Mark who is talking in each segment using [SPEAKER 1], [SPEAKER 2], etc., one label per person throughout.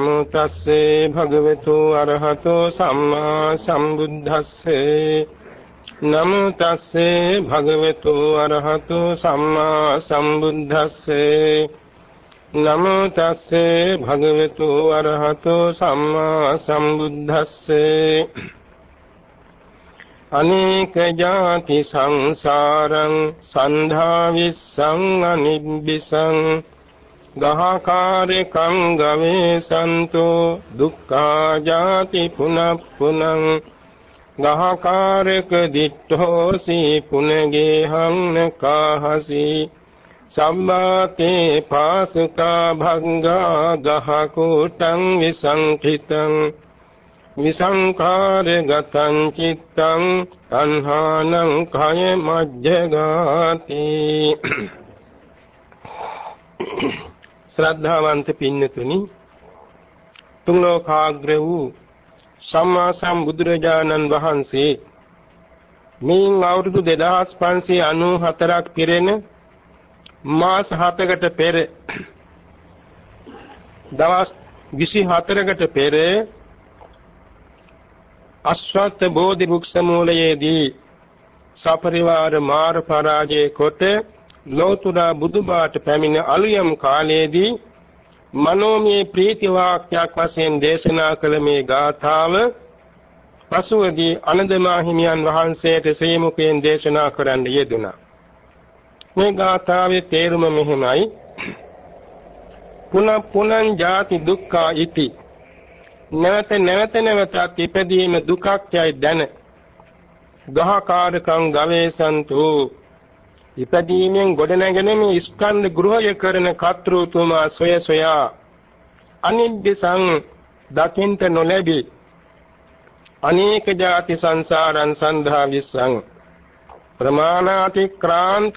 [SPEAKER 1] නමෝ තස්සේ භගවතු අරහතෝ සම්මා සම්බුද්දස්සේ නමෝ තස්සේ භගවතු අරහතෝ සම්මා සම්බුද්දස්සේ නමෝ තස්සේ භගවතු අරහතෝ සම්මා සම්බුද්දස්සේ අනේක ජාති සංසාරං සන්ධා විස්සං අනිබ්බිසං ගහකාරකං ගවේසන්තෝ දුක්ඛා ජාති පුනප්පුනං ගහකාරක දිට්ඨෝසි පුනගේහං නකාහසි සම්මාතේ පාසුකා භංගා ගහකෝටං විසංඛිතං විසංඛාර ගතං චිත්තං තණ්හානං කය මජ්ජගාති ශ්‍රද්ධාවන්ත පින්නතුනි තුන් ලෝකාග්‍ර වූ සම්මා සම්බුදුරජාණන් වහන්සේ මින් අවුරුදු 2594ක් පිරෙන මාස 7කට පෙර දවස් 24කට පෙර අශ්වත් බෝධි වෘක්ෂ මූලයේදී සපරිවාර මාර පරාජය කොට ලෝතුරා බුදුබාට පැමිණ අලුයම් කාලයේදී මනෝමය ප්‍රීති වාක්‍යයක් වශයෙන් දේශනා කළ මේ ගාථාව පසුවදී අනන්දමා හිමියන් වහන්සේට ශ්‍රී මුඛයෙන් දේශනා කරන්න යෙදුණා. මේ ගාථාවේ තේරුම මෙහිමයි. පුන පුනං ජාති දුක්ඛා ඉති. නැවත නැවත නැවතත් ඉපදීම දුකක් යයි දැන. ගහකාරකං ගවේසන්තු ඉපදීමෙන් ගොඩනැගෙන මේ ස්කන්ධ ගෘහය කරන කර්තෘතුමා සොය සොයා අනිබ්බසං දකින්ත නොලැබි. අනේක ಜಾති සංසාරං සන්ධා විස්සං. ප්‍රමාණාතික්‍රාන්ත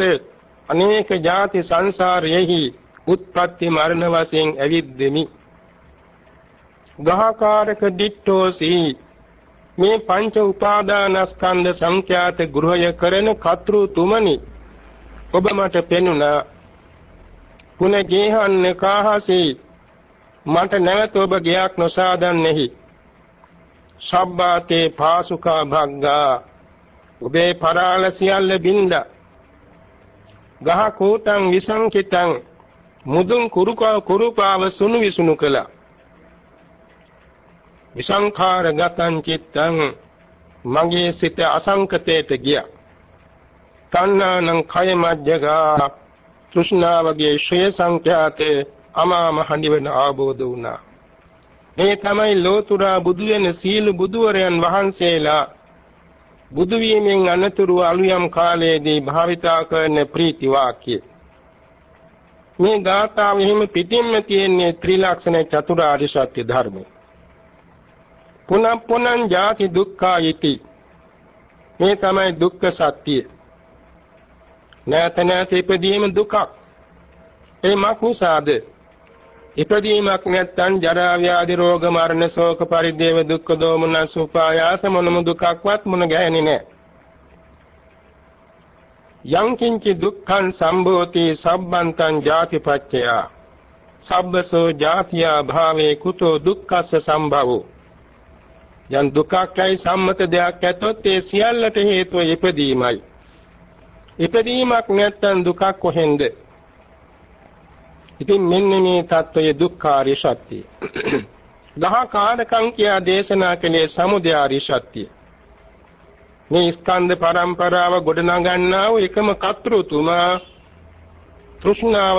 [SPEAKER 1] අනේක ಜಾති සංසාරයෙහි උත්පත්ති මරණ වශයෙන් ඇවිද්දෙමි. ගහකාරක දිට්ඨෝසි මේ පංච උපාදානස්කන්ධ සංඛ්‍යාත ගෘහය කරන කර්තෘතුමනි. ඔබ මට පෙනුණා. පුන ගේහන්න කාහසී මට නැවත ඔබ ගයක් නොසාදන්නෙහි. සබ්බාතේ පාසුකා භග්ගා. ඔබේ පරාල සියල්ල බින්ද. ගහ කෝටං විසංකිතං මුදුන් කුරුකා කුරුපාව සුණු විසුණු කළා. විසංඛාර ගතං චිත්තං මගේ සිත අසංකතයට ගියා. තණ්හානං කය මජ්ජගා තෘෂ්ණාවගේ ශ්‍රේ සංඛ්‍යාතේ අමාම හඬිවන ආબોධ වුණා. මේ තමයි ලෝතුරා බුදු වෙන සීල බුදුවරයන් වහන්සේලා බුදු වීමෙන් අනතුරු අලුයම් කාලයේදී භාවිතා කරන ප්‍රීති වාක්‍ය. මේ ගාථාව හිම පිටින්ම තියෙන්නේ ත්‍රිලක්ෂණ චතුරාර්ය සත්‍ය ධර්මය. පුනః පුනං ජාති දුක්ඛා යති. මේ තමයි දුක්ඛ සත්‍යය. නැත නැත ඉපදීම දුකක්. ඒ මක් නිසාද? ඉපදීමක් නැත්නම් ජරා ව්‍යාධි රෝග මරණ ශෝක පරිදේව දුක්ඛ දෝමනස් උපායාස මොනම දුකක්වත් මුණ ගැහෙන්නේ නැහැ. යං කිංචි දුක්ඛං සම්භෝති සබ්බන්තං ජාතිපච්චය සබ්බසෝ ජාතියා භාවේ කුතෝ දුක්ඛස්ස සම්භවෝ යම් දුකක්යි සම්මත දෙයක් ඇතොත් ඒ සියල්ලට හේතුව ඉපදීමයි ඉපදීමක් නැත්තම් දුකක් කොහෙන්ද? ඉතින් මෙන්න මේ தত্ত্বය දුක්ඛාරිය සත්‍යය. දහකාරකම් කියා දේශනා කලේ සමුදයාරිය සත්‍යය. මේ ස්කන්ධ පරම්පරාව ගොඩනගන්නා වූ එකම කර්තෘතුමා තෘෂ්ණාව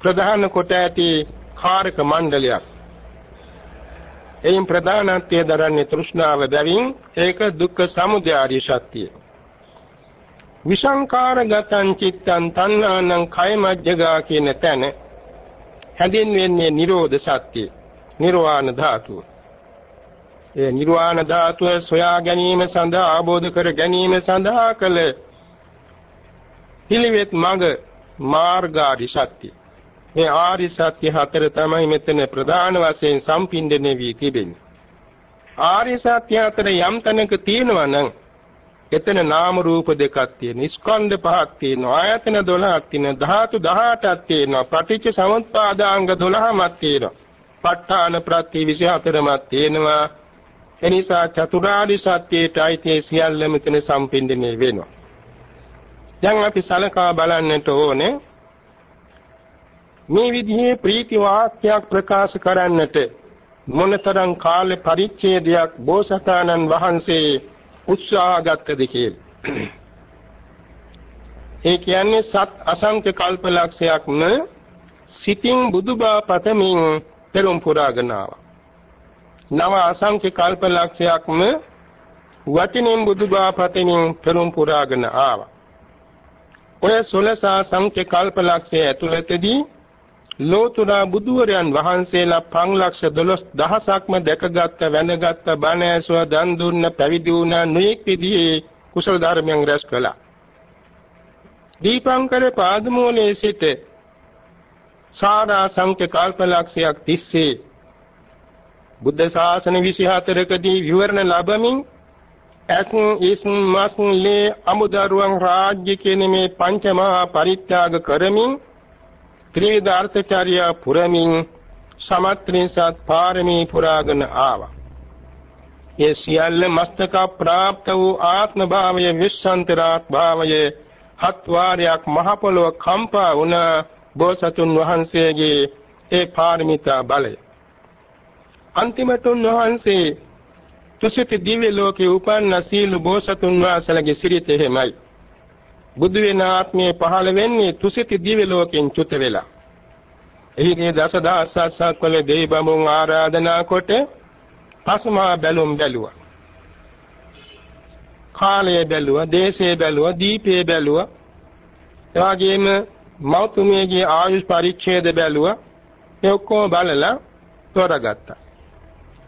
[SPEAKER 1] ප්‍රධාන කොට ඇති කාරක මණ්ඩලයක්. එයින් ප්‍රධානත්වයේ දරන්නේ තෘෂ්ණාව බැවින් ඒක දුක්ඛ සමුදයාරිය සත්‍යය. විසංකාරගතං චිත්තං තණ්හානං කයමජ්ජගා කියන තැන හැඳින්වෙන්නේ නිරෝධ සත්‍ය නිර්වාණ ධාතුව. ඒ නිර්වාණ ධාතුව සොයා ගැනීම සඳහා ආબોධ කර ගැනීම සඳහා කළ පිළිවෙත් මඟ මාර්ගාරි සත්‍ය. මේ ආරි සත්‍ය හතර තමයි මෙතන ප්‍රධාන වශයෙන් සම්පින්දණය වී තිබෙන්නේ. ආරි සත්‍ය හතර යම් තැනක තියෙනවා නම් එතන නාම රූප දෙකක් තියෙන ස්කන්ධ පහක් තියෙනවා ආයතන 12ක් තියෙනවා ධාතු 18ක් තියෙනවා පටිච්ච සමුප්පාදාංග 12ක් තියෙනවා ප ဋ ාණ ප්‍රත්‍ය 24ක් තියෙනවා. එනිසා චතුරාර්ය සත්‍යයට අයිති සියල්ල මෙතන සම්පින්දණය වෙනවා. දැන් අපි සලකා බලන්නට ඕනේ මේ විදිහේ ප්‍රීති වාක්‍යයක් ප්‍රකාශ කරන්නට මොනතරම් කාල පරිච්ඡේදයක් බෝසතාණන් වහන්සේ උත්සාහ ගත්තද කියලා. ඒ කියන්නේ සත් අසංඛ්‍ය කල්පලක්ෂයක්ම සිතින් බුදුබව පතමින් පෙරම් පුරාගෙන ආවා. නව අසංඛ්‍ය කල්පලක්ෂයක්ම වචනෙන් බුදුබව පතමින් පෙරම් පුරාගෙන ආවා. ඔය 16 සංඛ්‍ය කල්පලක්ෂය ඇතුළතදී ලෝතුරා බුදුවරයන් වහන්සේලා 512000ක්ම දැකගත්ත වැඳගත්ත බණ ඇසුව දන් දුන්න පැවිදි වුණා නොයෙක් විදිහේ කුසල ධර්මයන් රැස් කළා. දීපංකර පාදමූලයේ සිට සාරා සංඛ්‍ය කල්පලක්ෂයක් තිස්සේ බුද්ධ ශාසන 24කදී විවරණ ලැබමින් ඇසුන් ඉස්න් මස්න් ලේ අමුදරුවන් රාජ්‍ය කියන මේ පංචමහා පරිත්‍යාග කරමින් ත්‍රිවිධ අර්ථචාරියා පුරමින් සමත්‍රිසත් පාරමී පුරාගෙන ආවා. ඒ සියල්ල මස්තක ප්‍රාප්ත වූ ආත්ම භාවයේ විශ්සන්තරාත් භාවයේ හත් වාරයක් මහ පොළොව කම්පා වුණ බෝසතුන් වහන්සේගේ ඒ පාරමිතා බලය. අන්තිමට උන්වහන්සේ තුසිත දිව්‍ය ලෝකේ උපන්න සීල බෝසතුන් වහන්සේලාගේ සිරිත එහෙමයි. බුදු වෙන ආත්මය පහළ වෙන්නේ තුසිත දිව්‍ය ලෝකෙන් චුත වෙලා. එහිදී දසදහසක් වල දෙවි බඹුන් ආරාධනා කොට පසුමා බැලුම් බැලුවා. කාලය බැලුවා, දේශය බැලුවා, දීපේ බැලුවා. එවාගෙම මෞතුමියගේ ආයුෂ් පරිච්ඡේද බැලුවා. ඒ ඔක්කොම බලලා තෝරගත්තා.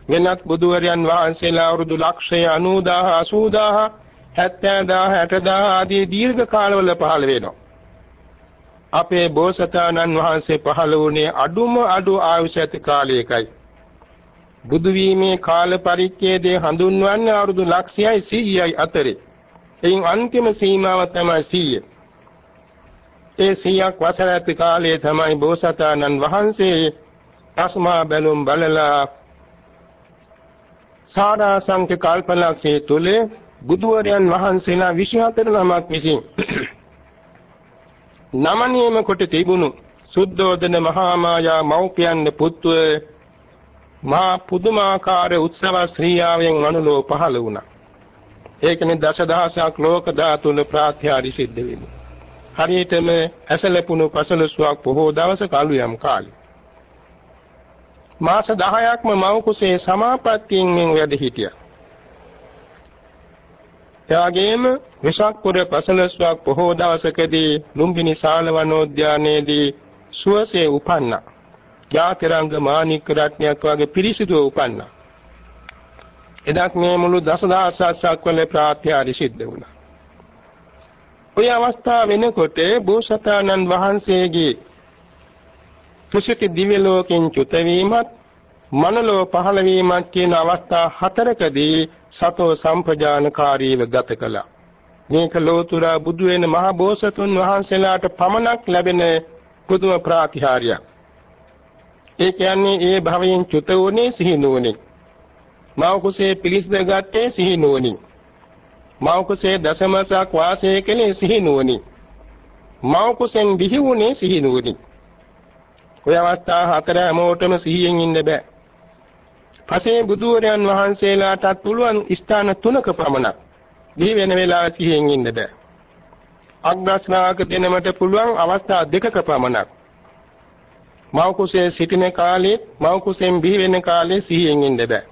[SPEAKER 1] වෙනත් බුදුවරයන් වහන්සේලා අවුරුදු ලක්ෂය 90000 80000 70000 60000 ආදී දීර්ඝ කාලවල පහළ වෙනවා. අපේ බෝසතාණන් වහන්සේ පහළ වුණේ අඩුම අඩු ආයුෂ ඇති කාලයකයි. බුදු වීමේ කාල පරිච්ඡේදයේ හඳුන්වන්නේ අවුරුදු ලක්ෂයයි 100යි අතරේ. එයින් අන්තිම සීමාව තමයි 100. ඒ 100ක් වසර ඇති කාලයේ තමයි බෝසතාණන් වහන්සේ අස්මා බැලුම් බලලා සාරා සංඛ්‍ය කල්පලක්ෂයේ තුලේ බුදුවරයන් වහන්සේලා 24 නමක් විසින් නමනියම කොට තිබුණු සුද්ධෝදන මහා මායා මෞපියන් පුත්ව මා පුදුමාකාර උත්සව ශ්‍රීයාවෙන් මනුලෝ පහළ වුණා. ඒකනේ දසදහසක් ලෝක ධාතුල ප්‍රාත්‍යාරි සිද්ධ වෙන්නේ. හරියටම ඇසලපුණු පසළොස්වක් බොහෝ දවසක අලුයම් කාලේ. මාස 10ක්ම මව කුසේ සමාපත්තියෙන් මෙන් වැඩ හිටියා. එවාගෙම වෙසක් පුර පසළොස්වක් බොහෝ දවසකදී ලුම්බිනි ශාලවනෝද්‍යානයේදී සුවසේ උපන්නා. ජාතිරංග මාණික රත්නයක් වගේ පිරිසිදුව උපන්නා. එදත් මේ මුළු දසදහසක් වල ප්‍රාත්‍යාරි සිද්ධ වුණා. ඔය අවස්ථාව වෙනකොට බෝසතාණන් වහන්සේගේ තුසිත දිව්‍ය ලෝකෙන් චුත වීමත් මනලෝ පහළ වීමත් කියන අවස්ථා හතරකදී සතෝ සම්පජානකාරීව ගත කළා. මේක ලෝතුරා බුදු වෙන මහ බෝසතුන් වහන්සේලාට පමණක් ලැබෙන පුදුම ප්‍රාතිහාර්යයක්. ඒ කියන්නේ ඒ භවයෙන් චුත වුණේ සිහිනුවණින්. මව කුසේ පිලිස්ද ගත්තේ සිහිනුවණින්. මව කුසේ දසමසක් වාසය කළේ සිහිනුවණින්. මව කුසෙන් බිහි වුණේ සිහිනුවණින්. ඔය අවස්ථා හතර හැමෝටම සිහියෙන් ඉන්න බෑ. පසේ බුදුරයන් වහන්සේලාටත් පුළුවන් ස්ථාන තුනක පමණක් දී වෙන වෙලාව සිහියෙන් ඉන්න බෑ. අග්‍රස්නාක දෙනමට පුළුවන් අවස්ථා දෙකක පමණක්. මව කුසේ සිටින කාලේ මව කුසෙන් බිහි වෙන කාලේ සිහියෙන් ඉන්න බෑ.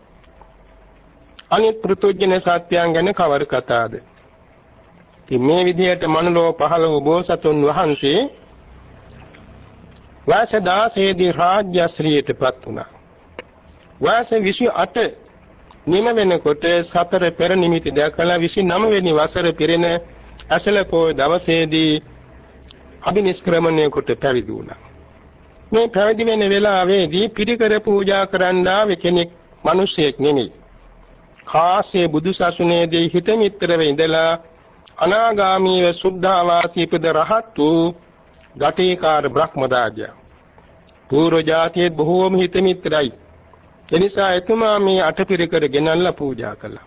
[SPEAKER 1] අනිත් පෘතුජන සත්‍යයන් ගැන කවර කතාවද? ඉතින් මේ විදිහට මනුලෝ පහළ වූ බෝසතුන් වහන්සේ වයස 16 දී රාජ්‍යශ්‍රීයටපත් වුණා. වයස 28 නිම වෙනකොට සතර පෙර නිමිති දැකලා 29 වෙනි වසර පිරෙන ඇසල පොය දවසේදී අභිනිෂ්ක්‍රමණය කොට පැවිදි වුණා. මේ පැවිදි වෙන වෙලාවේදී පිරිකර පූජා කරන්න ආවේ කෙනෙක් මිනිසෙක් නෙමෙයි. කාසේ බුදුසසුනේදී හිත මිත්‍රව ඉඳලා අනාගාමීව සුද්ධාවාසී පද රහත් වූ ගටේකාර බ්‍රහ්මදාජයා. පූර්ව જાතියේ බොහෝම හිත මිත්‍රයි. එනිසා එතුමා මේ අටපිරිකර ගෙනල්ලා පූජා කළා.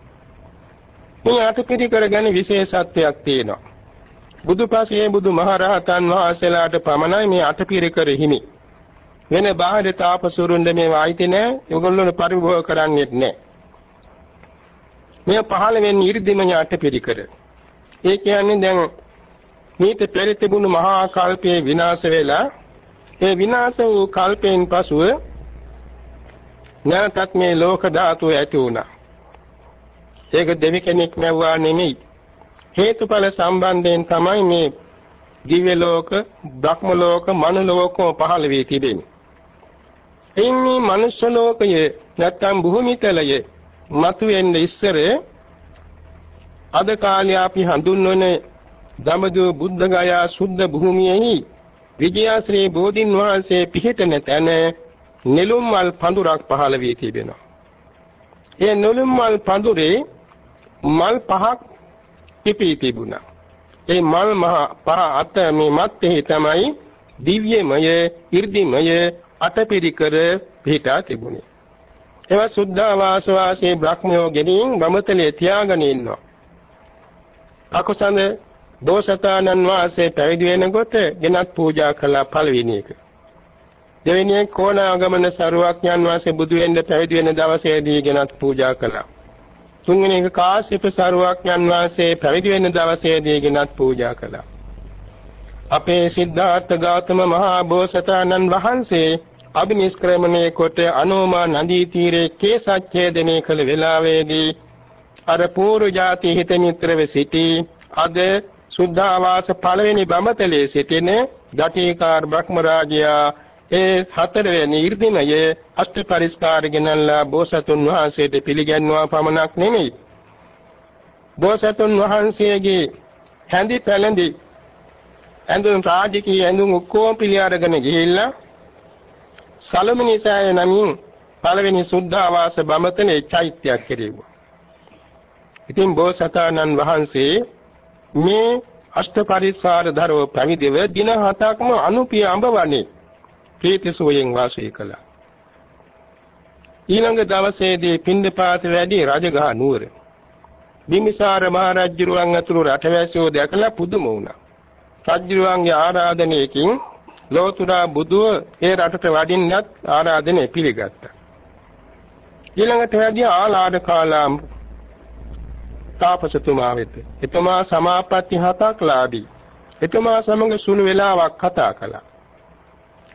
[SPEAKER 1] මේ අටපිරිකර ගැන විශේෂත්වයක් තියෙනවා. බුදුපසේ බුදුමහරහතන් වහන්සේලාට පමණයි මේ අටපිරිකර හිමි. වෙන බාහිර තාපසුරුන්ද මේවා අයිති නැහැ. ඒගොල්ලෝ පරිභෝග කරන්නේත් නැහැ. මේ පහළ වෙන්නේ 이르දිමඤ්ඤ අටපිරිකර. ඒ කියන්නේ දැන් මේත පෙර තිබුණු මහා කල්පයේ විනාශ වෙලා ඒ විනාශ වූ කල්පයෙන් පසුව නැවතත් මේ ලෝක ධාතුව ඇති වුණා. ඒක දෙවි කෙනෙක් නැවුවා නෙමෙයි. හේතුඵල සම්බන්ධයෙන් තමයි මේ දිව්‍ය ලෝක, බ්‍රහ්ම ලෝක, මනු ලෝකෝ පහළ වී තිබෙන්නේ. එින්නේ මනුෂ්‍ය ලෝකයේ නැත්තම් භූමිතලයේ මතුවෙන්න ඉස්සරේ අද කාලේ අපි හඳුන්වන දමදු බුද්ධ ගයා සුද්ධ භූමියෙහි විජයාශ්‍රී බෝධින් වහන්සේ පිහිටන තැන නෙළුම් මල් පඳුරක් පහළ වී තිබෙනවා. ඒ නෙළුම් මල් පඳුරේ මල් පහක් පිපී තිබුණා. ඒ මල් මහ පහ අත මේ මැත්තේ තමයි දිව්‍යමය, 이르දිමය අටපිරිකර පිහිටා තිබුණේ. ඒවා සුද්ධාවාස වාසී බ්‍රහ්මයෝ ගෙනින් බමතලේ තියාගෙන ඉන්නවා. අකුසඳ දෝසතානන් වාසේ පැවිදි වෙනකොට ගෙනත් පූජා කළා පළවෙනි එක. දෙවෙනි එක කොණාගමන සරුවක්ඥන් වාසේ බුදු වෙන්න පැවිදි වෙන දවසේදී ගෙනත් පූජා කළා. තුන්වෙනි එක කාශ්‍යප සරුවක්ඥන් වාසේ පැවිදි වෙන දවසේදී ගෙනත් පූජා කළා. අපේ සිද්ධාර්ථ ගෞතම මහා බෝසතාණන් වහන්සේ අභිනිෂ්ක්‍රමණය කොට අනෝමා නදී තීරේ කේසච්ඡේදනය කළ වෙලාවේදී අර පූර්ව જાති හිත මිත්‍රව සිටි අද සුද්ධාවාස පළවෙනි බඹතලයේ සිටින දටිකාර බ්‍රහ්ම රාජයා ඒ හතරවෙනි 이르දිමයේ අෂ්ට පරිස්කාර ගෙනල්ලා බෝසතුන් වහන්සේට පිළිගන්නවා පමණක් නෙමෙයි බෝසතුන් වහන්සේගේ හැඳි පැලඳි ඇඳුම් රාජකීය ඇඳුම් ඔක්කොම පිළි අරගෙන ගිහිල්ලා සලමිනිසෑය නමින් පළවෙනි සුද්ධාවාස බඹතලේ චෛත්‍යයක් කෙරෙව්වා. ඉතින් බෝසතාණන් වහන්සේ මේ අෂ්ට පරිසාර ධරව පැවිදිව දින හතක්ම අනුපිය අඹවන්නේ ප්‍රීති සෝයෙන් වාසය කළා. ඊළඟ දවසේදී පින්දපාත වැඩි රජගහ නුවර. බිම්බිසාර මහ රජුරුවන් අතුරු රටවැසියෝ දැකලා පුදුම වුණා. රජුරුවන්ගේ ආරාධනයකින් ලෝතුරා බුදුව ඒ රටට වඩින්නත් ආරාධනය පිළිගත්තා. ඊළඟට වැඩි ආලාද කාලාම් තාපසතුමා වෙත. එතුමා සමාපatti හතක් ලාදී. එතුමා සමග සුළු වේලාවක් කතා කළා.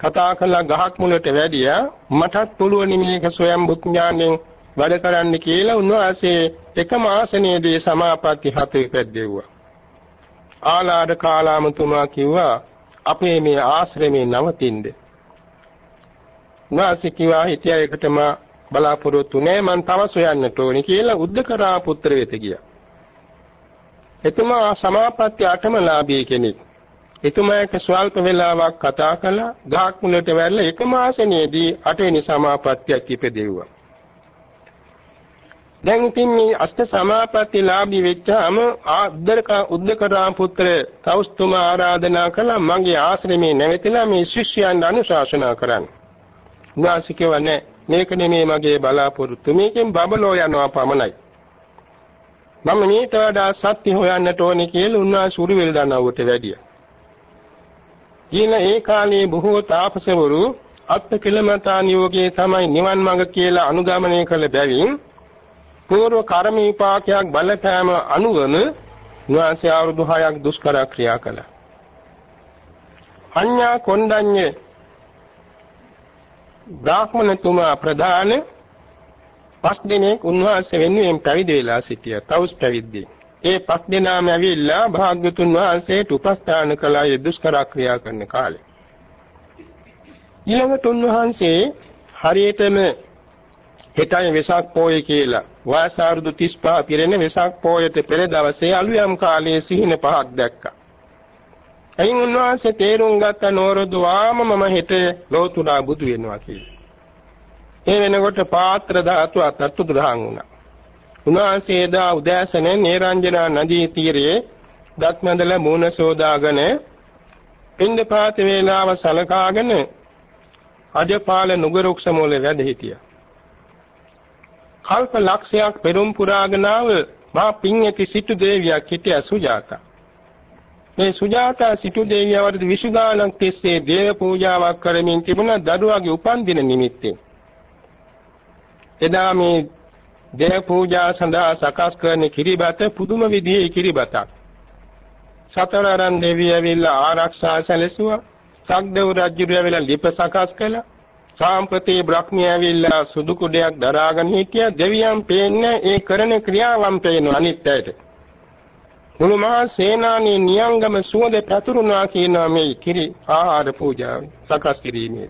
[SPEAKER 1] කතා කළා ගහක් මුලට වැඩියා මටත් පුළුවන් මේක ස්වයං බුඥාණයෙන් වැඩ කරන්න කියලා උන්වහන්සේ එකම ආසනයේදී සමාපatti හතේ පැද්දෙව්වා. ආලාද කාලාමතුමා කිව්වා අපේ මේ ආශ්‍රමේ නවතින්න. උන්වහන්සේ කිව්වා හිටියා එකටම බලාපොරොත්තු නෑ මං තව සොයන්නට ඕනි කියලා උද්දකරා පුත්‍ර වෙත ගියා. එතුමා සමාපatti අටමලාභී කෙනෙක්. එතුමාට ස්වල්ප වේලාවක් කතා කළා ගහක් මුලට වැල්ලා එකම ආසනයේදී අටවෙනි සමාපත්තියක් ඉපදෙව්වා. දැන් ඉතින් මේ අෂ්ට සමාපatti ලාභී වෙච්චාම ආද්දරක උද්දකරාම පුත්‍ර කෞස්තුමා ආරාධනා කළා මගේ ආශ්‍රමේ නැවතිලා මේ ශිෂ්‍යයන් අනුශාසනා කරන්න. උන්වහන්සේ මේක නෙමේ මගේ බලාපොරොත්තු මේකෙන් බබලෝ යනවා පමණයි. මම මේට වඩා සත්‍ය හොයන්නට ඕනේ කියලා උන්වහන්සේ උරුවෙල් දනවුවට වැඩියා. ඊළ ඒ කාලේ බොහෝ තාපසවරු අත්ත කිලමතා නියෝගයේ තමයි නිවන් මඟ කියලා අනුගමනය කළ බැවින් පූර්ව කර්ම විපාකයක් බලපෑම අනුවම උන්වහන්සේ අවුරුදු 6ක් දුෂ්කර ක්‍රියා කළා. අඤ්ඤා කොණ්ඩඤ්ඤ බ්‍රාහ්මණතුමා ප්‍රධාන පස් දිනක් උන්වහන්සේ වෙනුවෙන් පැවිදි වෙලා සිටියා. තවුස් පැවිද්දේ. ඒ පස් දෙනාම ඇවිල්ලා භාග්‍යතුන් වහන්සේට උපස්ථාන කළා ඒ දුෂ්කර ක්‍රියා කරන කාලේ. ඊළඟට උන්වහන්සේ හරියටම හෙටයි වෙසක් පෝය කියලා වයස අවුරුදු 35 පිරෙන වෙසක් පෝයට පෙර දවසේ අලුයම් කාලයේ සිහින පහක් දැක්කා. එයින් උන්වහන්සේ තේරුම් ගත්ත නෝරදු වාම මම හෙට ලෝතුරා බුදු වෙනවා කියලා. ඒ වෙනකොට පාත්‍ර ධාතු අතට දුරහන් වුණා. උන්වහන්සේ එදා උදෑසන නේරංජනා නදී තීරයේ දත්මන්දල මූණ සෝදාගෙන පින්දපාත වේලාව සලකාගෙන අජපාල නුගරුක්ෂ මූලේ වැඩ හිටියා. කල්ප ලක්ෂයක් පෙරම් පුරාගෙන ආව මා පින් ඇති සිටු දේවියක් හිටියා සුජාතා. මේ සුජාතා සිටු දේවිය වරද විසුගානක් තිස්සේ දේව පූජාවක් කරමින් තිබුණ දරුවාගේ උපන්දින නිමිත්තෙන්. එදා මේ දේව පූජා සඳහා සකස් කරන කිරිබත පුදුම විදිහේ කිරිබතක්. සතරරන් දෙවිය ඇවිල්ලා ආරක්ෂා සැලසුවා. සක්දෙව් රජුගේ ඇවිල්ලා ලිප සකස් කළා. සාම්ප්‍රති බ්‍රහ්මිය ඇවිල්ලා සුදු කුඩයක් දරාගෙන හිටියා. දෙවියන් පේන්නේ ඒ කරන ක්‍රියාවන් පේන අනිත් ඇයට. මුළු මහා සේනානී නියංගම සුවඳ පැතුරුණා කියන මේ කිරි ආහාර පූජාව සකස් කිරීමේ.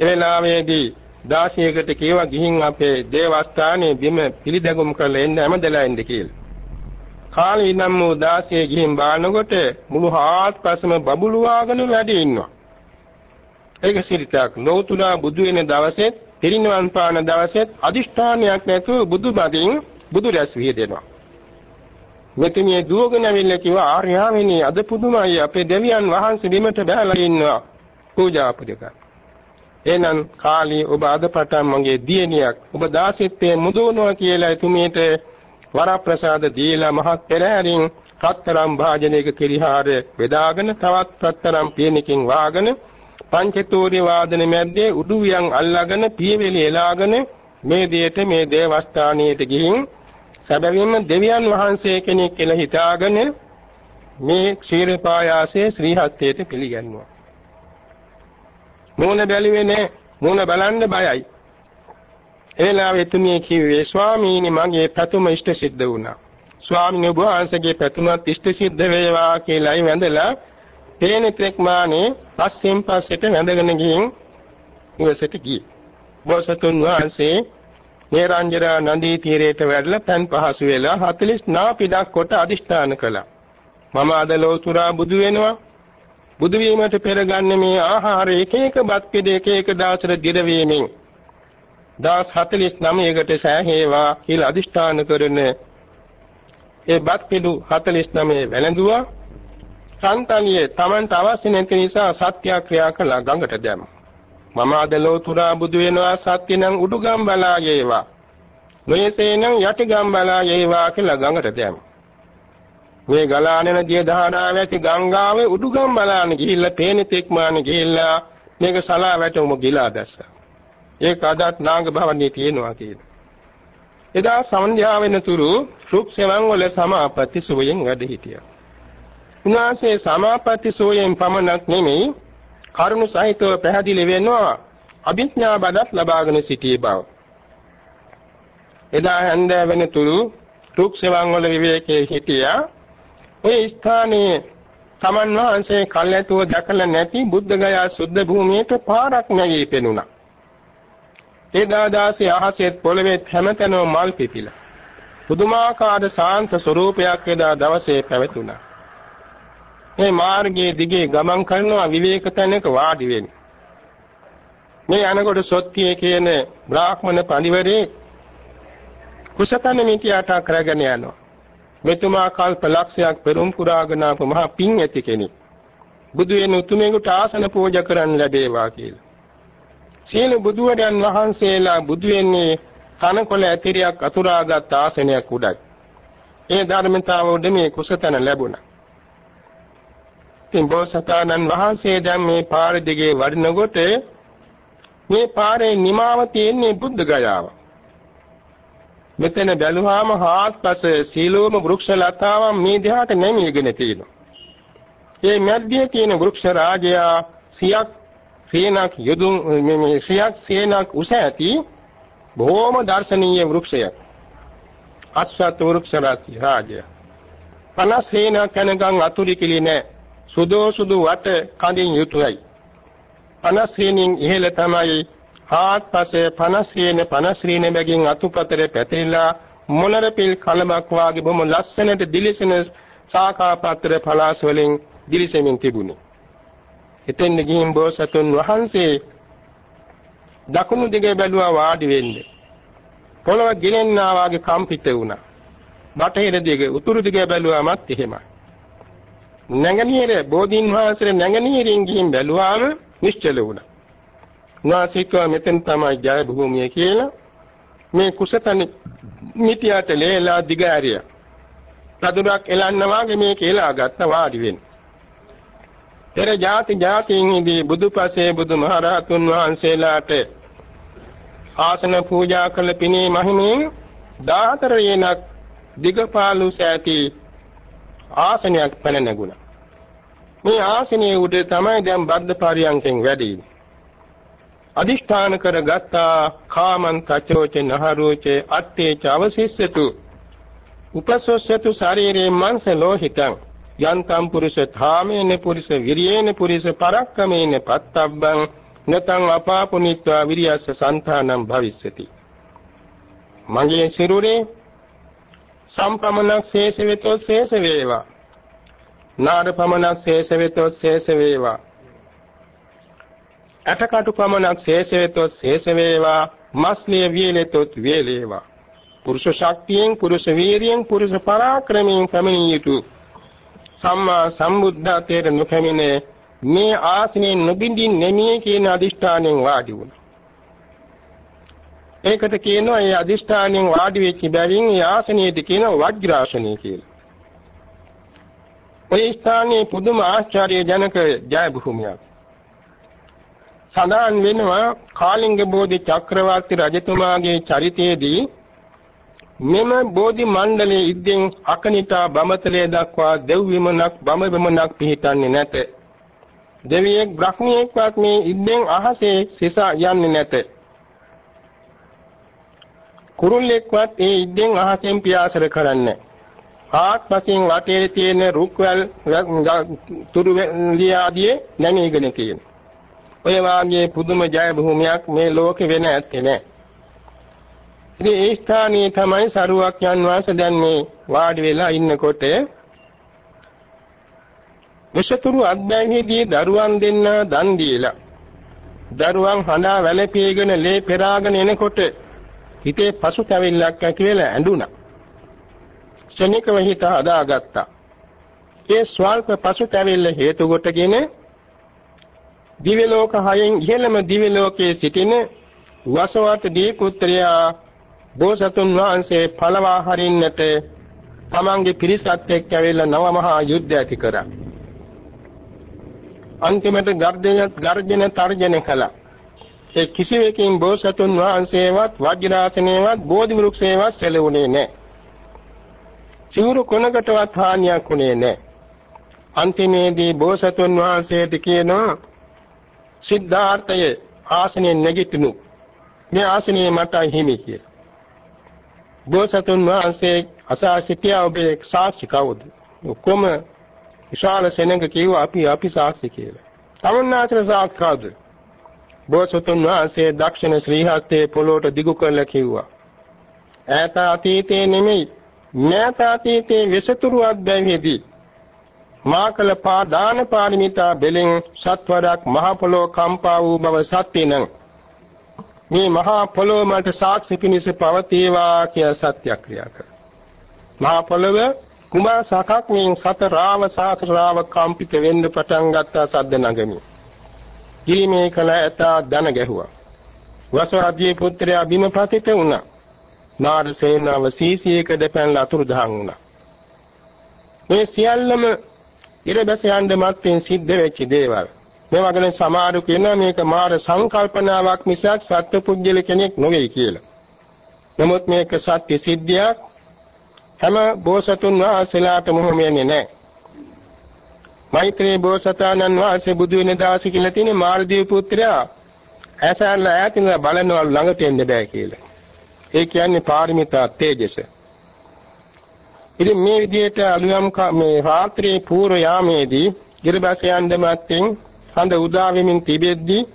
[SPEAKER 1] එවෙලාවේදී දාසියකට කීවා ගිහින් අපේ දේවස්ථානයේ බිම පිළිදැගුම් කරලා එන්න හැමදලා එන්න කියලා. කාලේ නම් වූ දාසිය ගිහින් බානකොට මුළු හාත්පසම බබළුවාගෙන වැඩ ඉන්නවා. ඒක සිරිතක් ලෝතුරා බුදු වෙන දවසෙත් පිරිනිවන් පාන දවසෙත් අදිෂ්ඨානයක් නැතුව බුදු බදින් බුදු රැස් විහෙදෙනවා. මෙතුමිය දුවගෙන ඇවිල්ලා කිව්වා ආර්යාවෙනි අද පුදුමයි අපේ දෙවියන් වහන්සේ බිමට බැලලා ඉන්නවා පූජා පුදක. එහෙනම් කාලී ඔබ අද පටන් මගේ දියණියක් ඔබ දාසිත්වයේ මුදවනවා කියලා එතුමියට වරප්‍රසාද දීලා මහත් පෙරහැරින් රත්තරම් භාජනයක කිරිහාර බෙදාගෙන තවත් රත්තරම් පියනකින් වාගෙන පංචතෝරි වාදන මැද්දේ උඩුවියන් අල්ලාගෙන පියවෙලි එලාගෙන මේ දෙයට මේ දේවස්ථානයට ගිහින් සැබවින්ම දෙවියන් වහන්සේ කෙනෙක් කියලා හිතාගෙන මේ ක්ෂීරපායාසයේ ශ්‍රී හත්යේට පිළිගන්නවා. මූණ බැලුවේ නෑ මූණ බලන්න බයයි. එලාවේ තුමිය කිව්වේ ස්වාමීනි මගේ පැතුම ඉෂ්ට සිද්ධ වුණා. ස්වාමීන් වහන්සේගේ පැතුමත් ඉෂ්ට සිද්ධ වේවා කියලායි වැඳලා තේනෙතෙක් මානේ පස්සෙන් පස්සට වැඳගෙන ගිහින් ඉවසට ගියේ. බෝසතුන් වහන්සේ නේරංජරා නදී තීරයට වැඩලා පන් පහසු වෙලා 40 නා පිටක් කොට අදිෂ්ඨාන කළා. මම අද ලෝතුරා බුදු වෙනවා. බුදු වීමට පෙරගන්න මේ ආහාර එක එක බත් පිළ එක එක දාසර දිරවීමෙන් දාස් 49කට සෑහේවා කියලා අදිෂ්ඨාන කරන ඒ බත් පිළු 49 වැළඳුවා. සන්තනියේ Tamanට අවශ්‍ය නැති නිසා සත්‍යක්‍රියා කළා ගඟට දැම්මා. මම අද ලෝතුරා බුදු වෙනවා සත්‍ය නම් උඩුගම් බලා යේවා. නොයසේ නම් යටිගම් බලා යේවා කියලා ගඟට දැම්මා. මේ ගලානෙන දිය දහඩාව ඇති ගංගාවේ උඩුගම් බලාන ගිහිල්ලා පේන තෙක්මාන ගිහිල්ලා මේක සලා වැටුම ගිලා දැස්සා. ඒක අදත් නාග භවනේ තියෙනවා කියන. එදා සන්ධ්‍යාව වෙනතුරු රුක් සෙවන් වල සමාපatti සෝයෙන් වැඩ හිටියා. උන්වහන්සේ සමාපatti සෝයෙන් පමණක් නෙමෙයි කරුණු සහිතව පැහැදිලි වෙනවා අභිඥා බදත් ලබාගෙන සිටී බව. එදා හැන්දෑ වෙනතුරු රුක් සෙවන් වල විවේකයේ හිටියා. ওই ස්ථානයේ තමන් වහන්සේ කල්ැතුව දැකලා නැති බුද්ධ ගයා සුද්ධ භූමියට පාරක් නැගී පෙනුණා. එදා දාසේ අහසෙත් පොළවේ හැමතැනම මල් පිපිලා. පුදුමාකාර සාන්ත ස්වරූපයක් එදා දවසේ පැවතුණා. මේ මාර්ගයේ දිගේ ගමන් කරනවා විවේක තැනක වාඩි වෙන්නේ. මේ අනකොට සොත්තියේ කියන බ්‍රාහ්මණ පඬිවරේ කුසතන මිතියට කරගෙන යනවා. මෙතුමා කල්ප ලක්ෂයක් පෙරම් පුරාගෙන ආපු මහා පින් ඇති කෙනෙක්. බුදු වෙන උතුමෙකුට ආසන පූජා කරන්න ලැබේවා කියලා. සීල බුදුවරයන් වහන්සේලා බුදු වෙන්නේ කනකොළ ඇතිරියක් අතුරාගත් ආසනයක් උඩයි. ඒ ධර්මතාව උඩ මේ කුසතන ලැබුණා. ඉතින් බෝසතාණන් වහන්සේ දැන් මේ පාර දිගේ වඩිනකොට මේ පාරේ නිමාව තියෙන්නේ බුද්ධ ගයාව. මෙතන බැලුවාම හාත්පස සීලෝම වෘක්ෂ ලතාවන් මේ දිහාට නැමීගෙන තියෙනවා. මේ මැද්දේ තියෙන වෘක්ෂ රාජයා සියක් සේනක් යදුන් මේ සියක් සේනක් උස ඇති බොහොම දර්ශනීය වෘක්ෂයක්. අශ්වත් වෘක්ෂ රාජ්‍ය. 50 හේනක් යනකම් අතුරු කිලි නැහැ. සුදෝ සුදු වට කඳින් යුතුයයි. 50 හේනින් ඉහළ තමයි හාත්පසේ 50 හේන 50 හේන බැගින් අතුපතර පැතිරිලා මොනර පිල් කලමක් වාගේ බොම ලස්සනට දිලිසෙන සාකා පත්‍ර පලාස් වලින් දිලිසෙමින් තිබුණේ. එතෙන් ගිහින් බෝසතුන් වහන්සේ දකුණු දිගේ බැලුවා වාඩි වෙන්නේ. පොළව ගිලෙන්නා වාගේ කම්පිත වුණා. බටහිර දිගේ උතුරු දිගේ බැලුවාමත් එහෙමයි. නැගණියර බෝධීන් වහන්සේ නැගණියරින් ගිහින් බැලුවාම නිශ්චල වුණා. නාසික මෙතෙන් තමයි ජය භූමිය කියලා මේ කුසතන මිටියට ලේලා දිගාරිය. පදුරක් එලන්න වාගේ මේ කියලා ගත්ත වාඩි වෙන්නේ. පෙර ಜಾති ಜಾතියින්දී බුදුපසේ බුදුමහරහතුන් වහන්සේලාට ආසන පූජා කළ පිනේ මහිමින් 14 වෙනක් දිගපාලු සෑති ආසනයක් පැන නැගුණා. මේ ආසනයේ උඩ තමයි දැන් බද්ද පරියන්කෙන් වැඩි. අදිෂ්ඨාන කරගත්තා. කාමං තචෝච නහරෝච අත්තේච අවසිස්සතු. උපසොස්සතු ශරීරේ මංස ලෝහිතං. යන්තම් පුරුෂ ධාමේන පුරුෂ විරියේන පුරුෂ පරක්කමේන පත්තබ්බං. නතං අපාපුනිත්වා විරියස්ස సంతානං භවිස්සති. මගේ සිරුරේ සම්පමනක් ශේෂ වෙතොත් ශේෂ වේවා. නාර පමණක් ශේෂ වෙතොත් ශේෂ වේවා. අටකටු පමණක් ශේෂ වෙතොත් ශේෂ වේවා මස්ලිය වියලෙතොත් වියලේවා පුරුෂ ශක්තියෙන් පුරුෂ වීරියෙන් පුරුෂ පරාක්‍රමයෙන් පැමිණිය යුතු සම්මා සම්බුද්ධත්වයට නොපැමිණ මේ ආසනේ නොබින්දින් නෙමී කියන අදිෂ්ඨානයෙන් වාඩි වුණා. ඒකට කියනවා ඒ අදිෂ්ඨානයෙන් වාඩි වෙච්ච බැවින් ඒ ආසනයේදී කියනවා වජ්‍රාසනය කියලා. ඔය ස්ථානයේ පුදුම ආශ්චර්ය ජනක ජය භූමියක්. සඳහන් වෙනවා කාලිංග බෝධි චක්‍රවර්ති රජතුමාගේ චරිතයේදී මෙම බෝධි මණ්ඩලයේ ඉද්දෙන් අකනිතා බමතලයේ දක්වා දෙව් විමනක් බම විමනක් පිහිටන්නේ නැත. දෙවියෙක් බ්‍රහ්මියෙක්වත් මේ ඉද්දෙන් අහසේ සිස යන්නේ නැත. කුරුල්ලෙක්වත් ඒ ඉද්දෙන් අහසෙන් පියාසර කරන්නේ ආත්පසින් වටේ තියෙන රුක්වැල් තුරු ලියාදී නැමීගෙන කියන. ඔය වාගේ පුදුම ජය භූමියක් මේ ලෝකෙ වෙන ඇත්තේ නැහැ. ඉතින් ඒ ස්ථානයේ තමයි සරුවක් යන් වාස දැන් මේ වාඩි වෙලා ඉන්නකොට විෂතුරු අධ්‍යයනයේදී දරුවන් දෙන්න දන් දීලා දරුවන් හඬා වැළපීගෙන ලේ පෙරාගෙන එනකොට හිතේ පසුතැවිල්ලක් ඇති වෙලා ඇඬුණා. ශනිකව හිත හදාගත්තා. ඒ ස්වල්ප පසුතැවිල්ල හේතු කොටගෙන දිව්‍ය ලෝක හයෙන් ඉහළම දිව්‍ය ලෝකයේ සිටින වසවත දී පුත්‍රයා බෝසතුන් වහන්සේ පළවා හරින්නට තමන්ගේ පිරිසත් එක්ක ඇවිල්ලා නව මහා යුද්ධ ඇති කරා. අන්තිමට ගර්ජන ගර්ජන තර්ජන කළා. ඒ කිසිවකින් බෝසතුන් වහන්සේවත් වජ්‍රාසනේවත් බෝධි වෘක්ෂේවත් සැලුනේ නැහැ. සිවුරු කොනකටවත් හානියක් වුණේ නැහැ. අන්තිමේදී බෝසතුන් වහන්සේට කියනවා සිද්ධාර්ථය ආසනයෙන් නැගිටිනු. මේ ආසනයේ මට හිමි කියලා. බෝසතුන් වහන්සේ අසා සිටියා ඔබේ සාක්ෂි කවුද? ඔක්කොම විශාල සෙනඟ කිව්වා අපි අපි සාක්ෂි කියලා. සමන්නාතර සාක්ෂි කවුද? බෝසතුන් වහන්සේ දක්ෂිණ ශ්‍රී හස්තේ පොළොවට දිගු කරලා කිව්වා. ඈත අතීතයේ නෙමෙයි, මෑත අතීතයේ විසතුරු අධ්‍යයනයේදී මාකල පාදාන පාරමිතා බෙලින් සත්වරක් මහ පොළොව කම්පා වූ බව සත්‍ය නම් මේ මහා පොළොව මට සාක්ෂි පිණිස පවතිවා කියලා සත්‍යක්‍රියා කරා. මහා පොළොව කුමා සකක් මෙන් සතරාව සාතරාව කම්පිත වෙන්න පටන් ගත්තා සද්ද නගමි. කිරිමේ කල ඇත දන ගැහුවා. වසවාදී පුත්‍රයා බිම පතිත වුණා. නාර සේනාව සීසියක දෙපැන් ලතුරු දහන් වුණා. මේ සියල්ලම ඉරබැස යන්න මත්ෙන් සිද්ධ වෙච්ච දේවල්. මේවා ගැන සමහරු කියනවා මේක මාර සංකල්පනාවක් මිසක් සත්පුද්ගල කෙනෙක් නොවේ කියලා. නමුත් මේක සත්‍ය සිද්ධියක් හැම බෝසතුන් වහන්සේලාට මොහොමෙන්නේ නැහැ. මෛත්‍රී බෝසතාණන් වහන්සේ බුදු වෙන දාස කියලා තියෙන මාර්දීව පුත්‍රයා ඇසල්ල ඈතින් බලනවා ළඟට එන්න බෑ කියලා. ඒ කියන්නේ පාරමිතා තේජස. ඉතින් මේ විදිහට අලුයම් මේ රාත්‍රියේ පූර්ව යාමේදී ගිරිබසයන් දෙමැත්තෙන් හඳ උදා වෙමින් තිබෙද්දී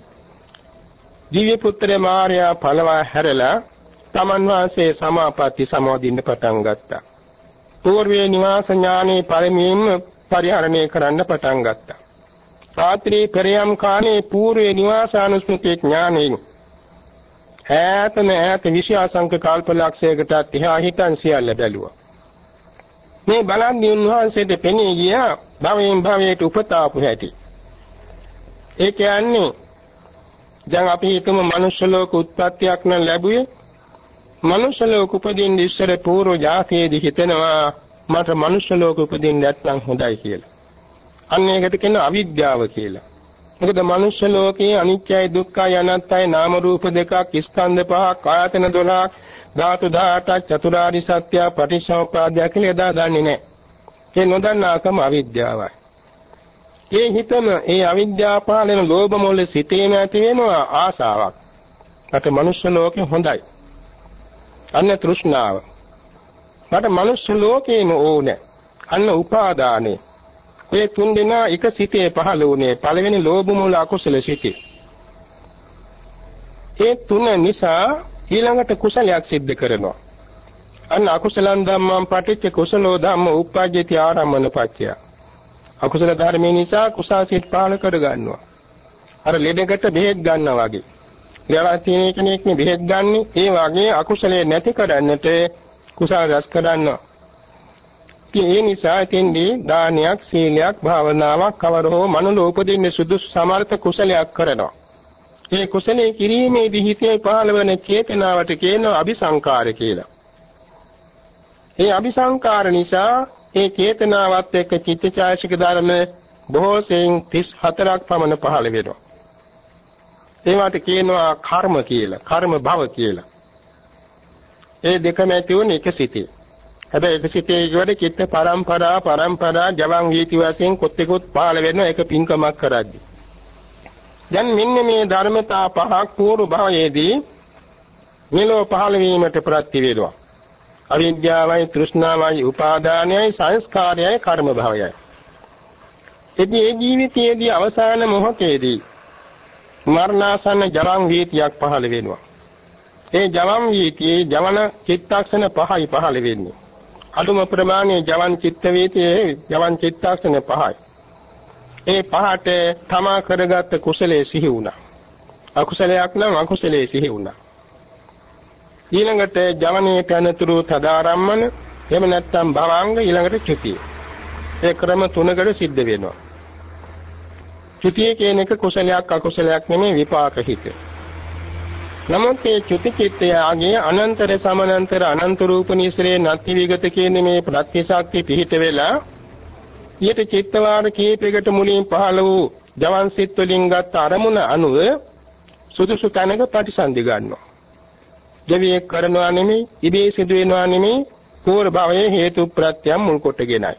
[SPEAKER 1] දිව්‍ය පුත්‍ර මාර්යා පළවා හැරලා තමන් වාසේ සමාපatti සමාදින්න පටන් ගත්තා. పూర్වේ නිවාස ඥානේ පරිමේම පරිහරණය කරන්න පටන් ගත්තා. රාත්‍රී පෙරයම් කාලේ పూర్වේ නිවාසානුස්මෘති ඥානෙන් ඈතන ඈත විෂය අසංක කල්පලක්ෂයකට තියා හිතන් සියල්ල බැලුවා. මේ බලන්නේ උන්වහන්සේට පෙනී ගියා භවයෙන් භවයට උපතාපු හැටි. ඒ කියන්නේ දැන් අපි හිතමු මනුෂ්‍ය ලෝක උත්පත්තියක් නම් ලැබුවේ මනුෂ්‍ය ලෝක උපදින්න ඉස්සර පූර්ව ජාතියේදී හිතෙනවා මට මනුෂ්‍ය ලෝක උපදින්න නැත්නම් හොඳයි කියලා. අන්න ඒකට කියන අවිද්‍යාව කියලා. මොකද මනුෂ්‍ය ලෝකයේ අනිත්‍යයි දුක්ඛයි අනාත්තයි නාම රූප දෙකක් ස්කන්ධ පහක් ආයතන 12ක් ධාතු 18ක් චතුරාරි සත්‍ය පටිච්චසමුප්පාදය කියලා එදා දන්නේ නැහැ. ඒ නොදන්නාකම අවිද්‍යාවයි. ඒ හිතම ඒ අවිද්‍යාව පාලන ලෝභ මොළ සිතේම ඇති වෙනවා ආශාවක්. මට මනුෂ්‍ය ලෝකේ හොඳයි. අන්න තෘෂ්ණාව. මට මනුෂ්‍ය ලෝකේම ඕනේ. අන්න උපාදානේ. ඒ තුන් දෙනා එක සිතේ පහළ වුණේ පළවෙනි ලෝභ මූල අකුසල සිතේ. ඒ තුන නිසා ඊළඟට කුසලයක් සිද්ධ කරනවා. අන්න අකුසලං ධම්මං පටිච්ච කුසලෝ ධම්ම උප්පජ්ජති ආරම්මන පත්‍ය. අකුසල ධර්මයේ නිසා කුසල් සිත් පාල කර ගන්නවා. අර ලෙඩකට බෙහෙත් ගන්නවා වගේ. ලෙඩක් තියෙන කෙනෙක් නේ බෙහෙත් ගන්නෙ ඒ වගේ අකුසලයේ නැති කරන්නට කුසල රැස් කරනවා. ඒ නිසා එතෙන්දී දානයක්, සීලයක්, භාවනාවක් කවර හෝ මනෝ උපදින්න සුදුසු සමර්ථ කුසලයක් කරනවා. ඒ කුසලයේ කිරීමේදී හිතේ පහළවන චේතනාවට කියනවා අபிසංකාර කියලා. ඒ අபிසංකාර නිසා ඒ චේතනාවත් එක්ක චිත්තචෛසික ධර්ම බොහෝ සෙයින් 34ක් පමණ පහළ වෙනවා. ඒවට කියනවා කර්ම කියලා, කර්ම භව කියලා. ඒ දෙකම ඇති වුණ එක සිතේ. හැබැයි එක සිතේ කියවල චිත්ත පරම්පරා පරම්පරා ජවන් වීති වශයෙන් කොත්තෙකුත් පහළ වෙන එක පින්කමක් කරද්දී. දැන් මෙන්න මේ ධර්මතා පහක් පූර්ව භවයේදී මෙලෝ පහළ වීමට ප්‍රති වේදවා. අවිද්‍යාවයි තෘෂ්ණාවයි උපාදානයයි සංස්කාරයයි කර්ම භවයයි. එදී ඒ ජීවිතයේදී අවසාන මොහොතේදී මරණාසන්න ජවන් වීතියක් පහළ වෙනවා. ඒ ජවන් වීතියේ ජවන චිත්තක්ෂණ පහයි පහළ වෙන්නේ. අදුම ප්‍රමාණයේ ජවන් චිත්ත වීතියේ ජවන් චිත්තක්ෂණ පහයි. ඒ පහට තමා කරගත් කුසලයේ සිහි වුණා. අකුසලයක් නම් අකුසලයේ සිහි වුණා. ඊළඟට ජවනයේ පැනතුරු තදාරම්මන එහෙම නැත්නම් භවංග ඊළඟට චුතිය. ඒ ක්‍රම තුනකට සිද්ධ වෙනවා. චුතිය කියන එක කුසලයක් අකුසලයක් නෙමෙයි විපාක හිත. නමුත් මේ චුති චිත්තයගේ අනන්තර සමානන්තර අනන්ත රූප නිස්රේ නැති විගත කියන මේ ප්‍රත්‍යශක්ති පිහිට වෙලා ඊට චිත්තවාර කීපයකට මුලින් පහළ වූ ජවන් සිත් වලින් ගත් අරමුණ අනුව සුදුසු තැනක ප්‍රතිසන්දි ගන්නවා. දෙවියෙක් කරනවා නෙමෙයි, ඉබේ සිදු වෙනවා නෙමෙයි, පූර්ව භවයේ හේතු ප්‍රත්‍යයන් මුල් කොටගෙනයි.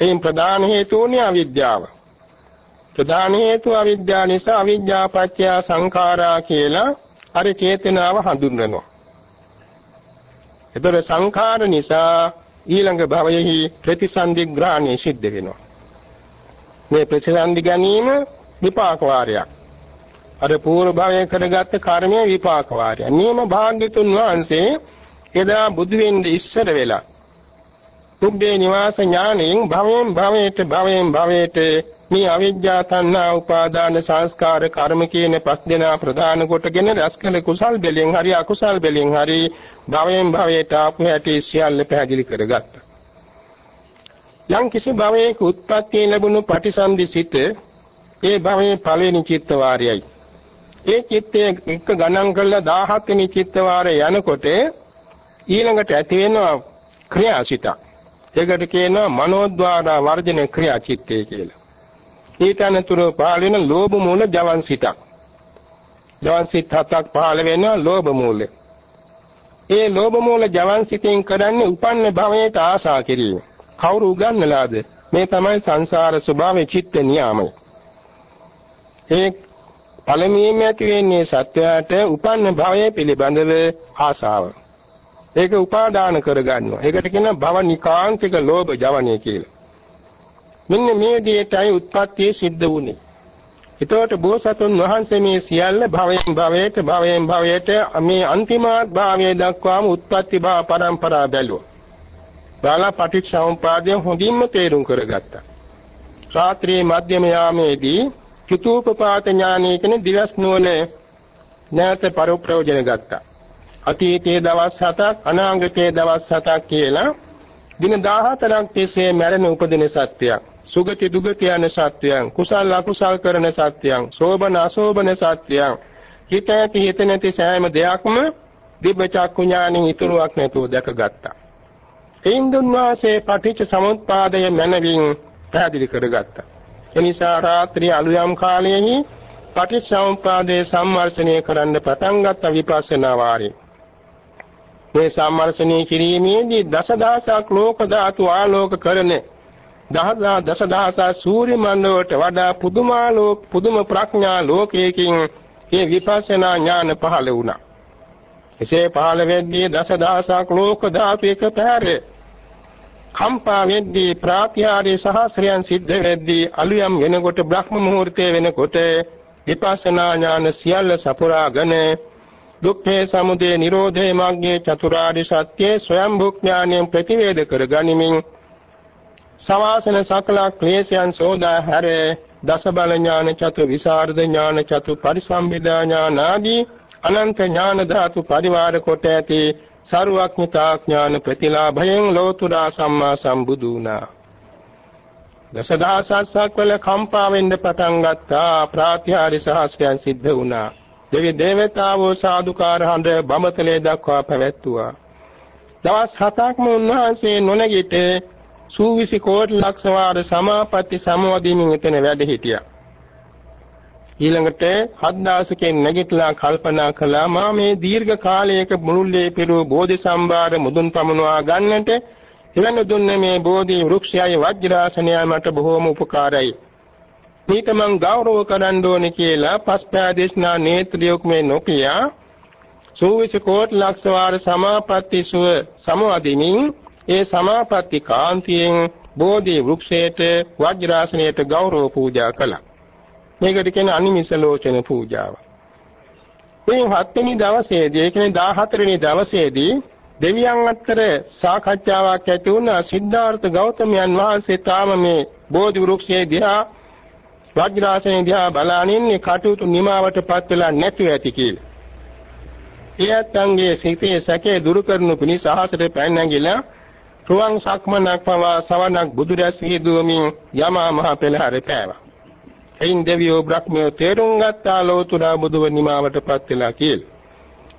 [SPEAKER 1] එයින් ප්‍රධාන හේතුුනේ අවිද්‍යාව. ප්‍රධාන හේතුව අවිද්‍යාව නිසා අවිද්‍යා පත්‍ය සංඛාරා කියලා අර චේතනාව හඳුන්වනවා. ඒතර සංඛාර නිසා ඊළඟ භවයෙහි ප්‍රතිසන්දි ග්‍රහණය සිද්ධ වෙනවා. මේ ප්‍රතිසන්දි ගැනීම විපාක වාරයක්. අර పూర్ව භවයේ කරගත්ත කර්මයේ විපාක වාරය. නියම භාග්‍යතුන් වහන්සේ එදා බුදු වෙන්න ඉස්සර වෙලා පුබ්බේ නිවාස ඥාණයෙන් භවයෙන් භවයට භවයෙන් භවයට මේ අවිජ්ජා තණ්හා උපාදාන සංස්කාර කර්ම කියන පස් දෙනා ප්‍රධාන කොටගෙන රැස්කල කුසල් බැලෙන් හරි අකුසල් බැලෙන් හරි භවයෙන් භවයට ආපු හැටි සියල්ල පැහැදිලි කරගත්තා. යම් කිසි භවයක උත්පත්ති ලැබුණු ප්‍රතිසන්දි සිත ඒ භවයේ පළවෙනි චිත්ත වාරයයි. ඒ චිත්තයේ එක ගණන් කළා 17 වෙනි චිත්ත වාරය යනකොට ඊළඟට ඇති වෙනවා ක්‍රියාසිත. ඒකට කියනවා මනෝද්වාර වර්ජන ක්‍රියා චිත්තය කියලා. ඊට අනතුරු පහළ වෙන ලෝභ මූල ජවන් සිතක්. ජවන් සිත හතක් පහළ වෙනවා ලෝභ මූලේ. ඒ ලෝභ මූල ජවන් සිතෙන් කරන්නේ උපන්න භවයට ආශා කිරීම. කවුරු උගන්වලාද? මේ තමයි සංසාර ස්වභාවයේ චිත්ත නියාමය. ඒ පළමුවෙන්ම ඇති වෙන්නේ සත්‍යයට උපන්න භවය පිළිබඳව ආශාව. ඒක උපාදාන කරගන්නවා. ඒකට කියන භව නිකාන්තික ලෝභ ජවනය කියලා. මෙන්න මේ දෙයටයි උත්පත්තිය සිද්ධ වුනේ. එතකොට බෝසතුන් වහන්සේ මේ සියල්ල භවයෙන් භවයට භවයෙන් භවයට මේ අන්තිමාත් භාවය දක්වාම උත්පත්ති භව පරම්පරා බැලුවා. බාලා පටිච්චසමුපාදය හොඳින්ම තේරුම් කරගත්තා. රාත්‍රියේ මධ්‍යම යාමේදී චතුූපපාත ඥානයේ කියන දිවස් නුවණ නැවත පරිප්‍රයෝජන ගත්තා. අතීතයේ දවස් 7ක් අනාගතයේ දවස් 7ක් කියලා දින 14ක් තිස්සේ මැරෙන උපදින සත්‍යයක්. සුගති දුගති යන සත්‍යයන් කුසල අකුසල් කරන සත්‍යයන් සෝබන අසෝබන සත්‍යයන් හිත ඇති හිත නැති සෑම දෙයක්ම දිබ්බ චක්කු ඥානෙ ඉතුරුවක් නැතුව දැකගත්තා. එයින් දුන්වාසේ පටිච්ච සමුප්පාදය මනවින් පැහැදිලි කරගත්තා. එනිසා රාත්‍රී අලුයම් කාලයේහි පටිච්ච සමුප්පාදයේ සම්මර්ෂණය කරන්න පටන් ගත්ත විපස්සනා වාරේ. මේ සම්මර්ෂණය කිරීමේදී දසදහසක් ලෝක ධාතු ආලෝක කරන දහදා දසදහසක් සූර්ය මණ්ඩලයට වඩා පුදුමාලෝක පුදුම ප්‍රඥා ලෝකයකින් මේ විපස්සනා ඥාන පහළ වුණා. එසේ පහළ වෙද්දී දසදහසක් ලෝක ධාතු එක පැහැරේ කම්පා වෙද්දී ප්‍රාත්‍යාරේ සහස්‍රයන් සිද්ධ වෙද්දී අලුයම් වෙනකොට බ්‍රහ්ම මුහූර්තය වෙනකොට විපස්සනා ඥාන සියල්ල සපුරාගෙන දුක්ඛේ සමුදය නිරෝධේ මාර්ගයේ චතුරාර්ය සත්‍ය ස්වයං භුක්ඥාණයෙන් ප්‍රතිවේද කර ගනිමින් සවාසන සකල ක්ලේශයන් සෝදා හැර දස බල ඥාන චතු විසරද ඥාන චතු පරිසම්බිදා ඥාන ආදී අනන්ත ඥාන ධාතු පරිවාර කොට ඇති සරුවක්ඥතා ඥාන ප්‍රතිලාභයෙන් ලෝතුරා සම්මා සම්බුදු වුණා. දසදහසක් වල කම්පා වෙන්න පටන් ගත්තා ප්‍රාත්‍යාරි සහස්‍රයන් සිද්ධ වුණා. දෙවි දේවතාවෝ සාදුකාර හඬ බඹතලේ දක්වා පැවැත්තුවා. දවස් හතක්ම උන්වහන්සේ නොනගිට සූවිසි කෝටි ලක්ෂ වාර සමාපatti සමවදීමින් එතන වැඩ හිටියා. ඊළඟට හත් දවසකින් නැගිටලා කල්පනා කළා මා මේ දීර්ඝ කාලයක මුළුල්ලේ පිරු බෝධි සම්භාර මුදුන් පමුණවා ගන්නට එවැනි දුන්නේ මේ බෝධි වෘක්ෂයයි වජ්‍රාසනය මට බොහෝම උපකාරයි. මේක මං ගෞරව කරන්න ඕනේ කියලා පස්පෑදේශනා නේත්‍රියොක් මේ නොකිය සූවිසි කෝටි ලක්ෂ වාර සමාපatti සුව සමවදිමින් ඒ සමාපatti කාන්තියෙන් බෝධි වෘක්ෂයට වජ්‍රාසනයට ගෞරව පූජා කළා. මේකට කියන අනිමිස ලෝචන පූජාව. මේ හත්වෙනි දවසේදී ඒ කියන්නේ 14 වෙනි දවසේදී දෙවියන් අතර සාකච්ඡාවක් ඇති වුණා සිද්ධාර්ථ ගෞතමයන් වහන්සේ තාම මේ බෝධි වෘක්ෂයේ දිහා වජ්‍රාසනේ දිහා බලනින්නේ කටයුතු නිමාවටපත් වෙලා නැතුව ඇති කියලා. එයත්න්ගේ සිතේ සැකේ දුරු කරනු පිණිස අහසට පැන නැගිලා රුවන් සක්මනක් පවා සවනක් බුදුරැස් විදුවමින් යමා මහ පෙළහැර පෑවා. එයින් දෙවියෝ බ්‍රහ්මයෝ තේරුම් ගත්තා ලෝතුරා බුදුව නිමාවටපත් වෙලා කියලා.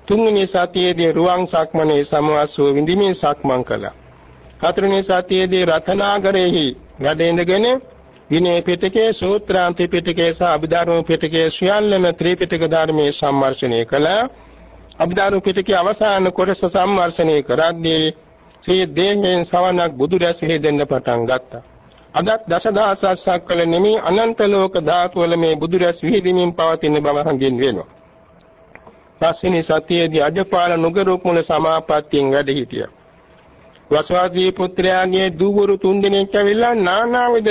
[SPEAKER 1] තුන්වෙනි සතියේදී රුවන් සක්මනේ සමවස්සෝ විඳිමින් සක්මන් කළා. හතරවෙනි සතියේදී රතනාගරෙහි වැඩ ඉඳගෙන විනය පිටකයේ සූත්‍රාන්ත පිටකයේ සහ අභිධර්ම පිටකයේ සියල්ලම ත්‍රිපිටක ධර්මයේ සම්මර්ෂණය කළා. අභිධර්ම පිටකයේ අවසාන කොටස සම්මර්ෂණය කරද්දී ශ්‍රී දේහෙන් සවනක් බුදු රැස් දෙන්න පටන් ගත්තා. අදත් දසදහසක් කල නෙමි අනන්ත ලෝක ධාතු වල මේ බුදු රැස් විහිදෙමින් පවතින බව හංගෙන් වෙනවා. පස්වෙනි සතියේදී අජපාල නුගරුක් මුල සමාපත්තියෙන් වැඩ හිටියා. වසවාදී පුත්‍රයාගේ දූවරු තුන්දෙනෙක් ඇවිල්ලා නානාවිද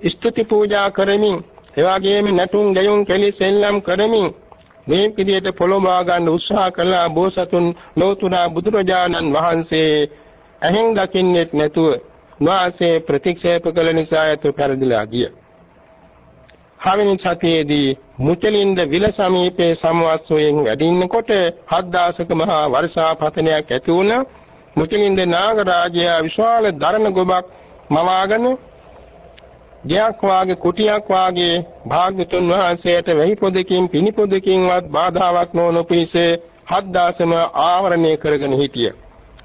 [SPEAKER 1] ස්තුති පූජා කරමින් එවාගේම නැටුම් ගැයුම් කෙලි සෙල්ලම් කරමින් මේ විදියට පොළොමා ගන්න උත්සාහ කළා බෝසතුන් ලෝතුරා බුදුරජාණන් වහන්සේ ඇහෙන් දකින්නෙත් නැතුව වාසේ ප්‍රතික්ෂේප කළ නිසා යතු පෙරදිලා ගිය. හවෙනි සතියේදී මුචලින්ද විල සමීපේ සමවත්සෝයෙන් වැඩින්නකොට හත් දාසක මහා වර්ෂාපතනයක් ඇති වුණා. මුචලින්ද නාගරාජයා විශාල දරණ ගොබක් මවාගෙන ජයක් වාගේ කුටියක් වාගේ භාග්‍යතුන් වහන්සේට වෙහි පොදකින් පිනි පොදකින්වත් බාධාවක් නොවන පිසේ හත් දාසම ආවරණය කරගෙන හිටියා.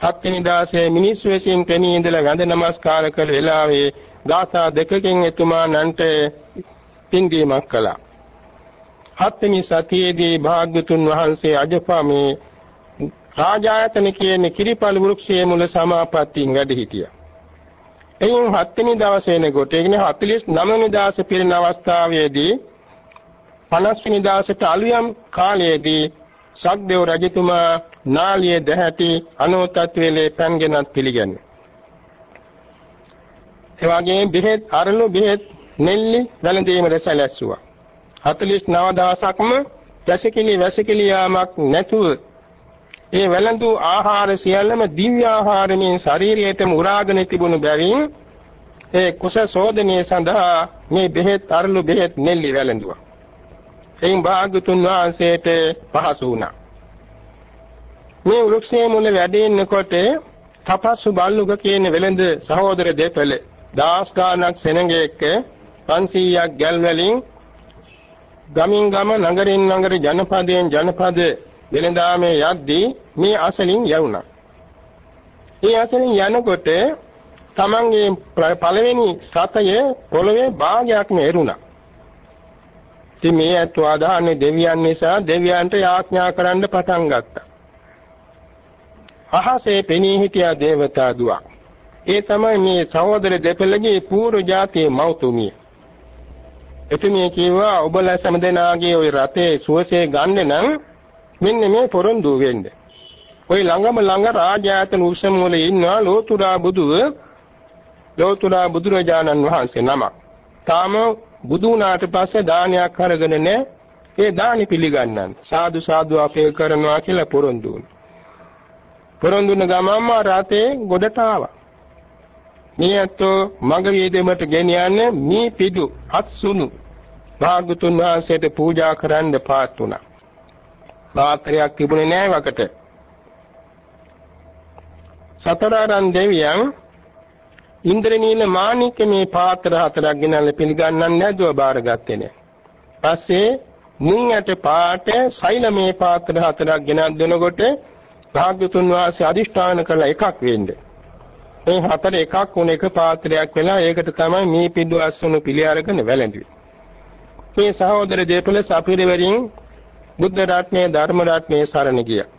[SPEAKER 1] හත්වෙනි දාසේ මිනිස් වෙසින් පෙනී ඉඳලා වැඳ නමස්කාර කළ වෙලාවේ ගාථා දෙකකින් එතුමා නන්ට පින්දීමක් කළා. හත්වෙනි සතියේදී භාග්‍යතුන් වහන්සේ අජපමේ රාජායතන කියන කිරිපල් වෘක්ෂයේ මුල සමාපත්තියෙන් වැඩ සිටියා. එයින් හත්වෙනි දවසේ නෙකොට ඒ කියන්නේ 49 වෙනි දාසේ පිරෙන අවස්ථාවේදී 50 වෙනි දාසට අලුයම් කාලයේදී සක්දේව රජතුමා නාලියේ දැහැටි අනෝතත් වේලේ පැන්ගෙනත් පිළිගන්නේ. ඒ වගේම බෙහෙත් අරලු බෙහෙත් නෙල්ලි වැළඳීමට සැලැස්සුවා. 49000ක්ම වැසිකිලි වැසිකිලි යාමක් නැතුව ඒ වැළඳු ආහාර සියල්ලම දිව්‍ය ආහාරමින් ශරීරයටම උරාගෙන තිබුණු බැවින් ඒ කුස සෝදනයේ සඳහා මේ බෙහෙත් අරලු බෙහෙත් නෙල්ලි වැළඳුවා. එයින් භාගතුන් වහන්සේට පහසු වුණා. මේ වෘක්ෂයේ මුල වැඩෙන්නකොට තපස්සු බල්ලුක කියන වෙළඳ සහෝදර දෙපළ දාස් ගානක් සෙනඟෙක් 500ක් ගැල් වලින් ගමින් ගම නගරින් නගර ජනපදයෙන් ජනපද වෙළඳාමේ යද්දී මේ අසලින් යවුණා. මේ අසලින් යනකොට තමන්ගේ පළවෙනි සතය පොළවේ භාගයක්ම එරුණා. ඉතින් මේ අත්ව ආදාන්නේ දෙවියන් නිසා දෙවියන්ට යාඥා කරන්න පටන් ගත්තා. අහසේ පෙනී හිටියා දේවතා දුවක්. ඒ තමයි මේ සහෝදර දෙපළගේ පූර්ව ජාතියේ මෞතුමිය. එතුමිය කිව්වා ඔබලා සමදෙනාගේ ওই රතේ සුවසේ ගන්න නම් මෙන්න මේ පොරොන්දු වෙන්න. ওই ළඟම ළඟ රාජායතන උසම වල ඉන්නා ලෝතුරා බුදුව ලෝතුරා බුදුරජාණන් වහන්සේ නම. තාම බුදු වුණාට පස්සේ දානයක් අරගෙන නැහැ. ඒ දානි පිළිගන්නන්. සාදු සාදු අපේ කරනවා කියලා පොරොන්දු වුණා. පොරොන්දුන ගමම්ම රතේ ගොඩට ආවා. මේ අතෝ මග වේදෙමට ගෙනියන්නේ මේ පිටු අත්සුණු භාගතුන් වහන්සේට පූජා කරන්න පාත් වුණා. පාත්‍රයක් තිබුණේ නැහැ වකට. සතරාරන් දෙවියන් ඉන්ද්‍රනීල මාණික මේ පාත්‍ර හතරක් ගෙනල්ලා පිළිගන්නන්නේ නැතුව බාරගත්තේ නෑ. පස්සේ මුං යට පාට සෛලමේ පාත්‍ර හතරක් ගෙනත් දෙනකොට භාග්‍යතුන් වහන්සේ අදිෂ්ඨාන කළ එකක් වෙන්නේ. මේ හතර එකක් වුණ එක පාත්‍රයක් වෙලා ඒකට තමයි මේ පිඩු අස්සුණු පිළි අරගෙන වැළඳුවේ. මේ සහෝදර දෙපළ සපිරවරින් බුද්ධ රත්නයේ ධර්ම රත්නයේ සරණ ගියා.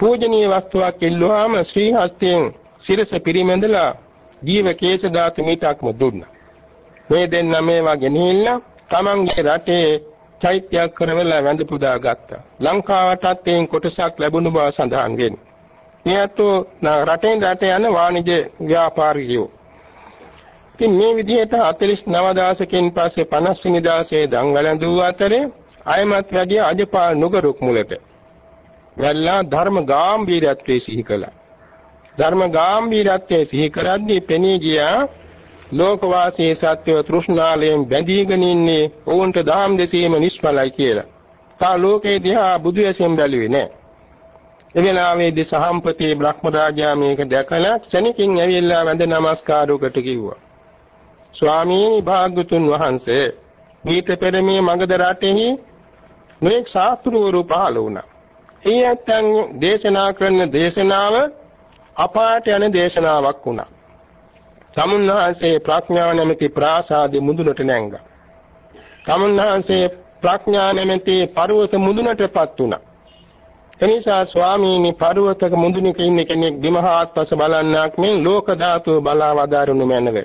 [SPEAKER 1] පූජනීය වස්තුවක් ඉල්ලුවාම ශ්‍රී හස්තයෙන් සිරස පිරිමැදලා ජීව කේශ ධාතු මිටක්ම දුන්නා. මේ දෙන්න මේවා ගෙනහිල්ලා තමන්ගේ රටේ චෛත්‍යයක් කරවලා වැඳ පුදා ගත්තා. ලංකාවටත් එයින් කොටසක් ලැබුණු බව සඳහන් වෙනවා. මේතු රටෙන් රට යන වාණිජ ව්‍යාපාරිකයෝ. ඉතින් මේ විදිහට 49 දාසකින් පස්සේ 50 වෙනි දාසේ දංගලඳු අතරේ අයමත් වැඩි අජපාල නුගරුක් මුලට. වැල්ලා ධර්ම ගාම්භීරත්වයේ සිහි කළා. ධර්ම ගාම්භීරත්වයේ සිහි කරද්දී පෙනී ගියා ලෝකවාසී සත්‍යව තෘෂ්ණාලයෙන් බැඳීගෙන ඉන්නේ ඔවුන්ට දහම් දෙසීම නිෂ්ඵලයි කියලා. තා ලෝකේ දිහා බුදු ඇසෙන් බැලුවේ නැහැ. එවෙලාවේදී සහම්පති බ්‍රහ්මරාජා මේක දැකලා ක්ෂණිකින් ඇවිල්ලා වැඳ නමස්කාරයකට කිව්වා. ස්වාමීනි භාග්‍යතුන් වහන්සේ මීට පෙර මේ මගධ රටෙහි මේක් ශාස්ත්‍රවරු පහළ වුණා. ඒ ඇත්තන් දේශනා කරන දේශනාව අපාට යන දේශනාවක් වුණා. සමුන්වහන්සේ ප්‍රඥා නැමැති ප්‍රාසාදේ මුදුනට නැංගා. සමුන්වහන්සේ ප්‍රඥා නැමැති පර්වත මුදුනටපත් වුණා. එනිසා ස්වාමීනි පර්වතක මුදුනක ඉන්න කෙනෙක් දිමහාත්පස බලන්නක් මේ ලෝක ධාතුව බලා වදාරුණු මැනව.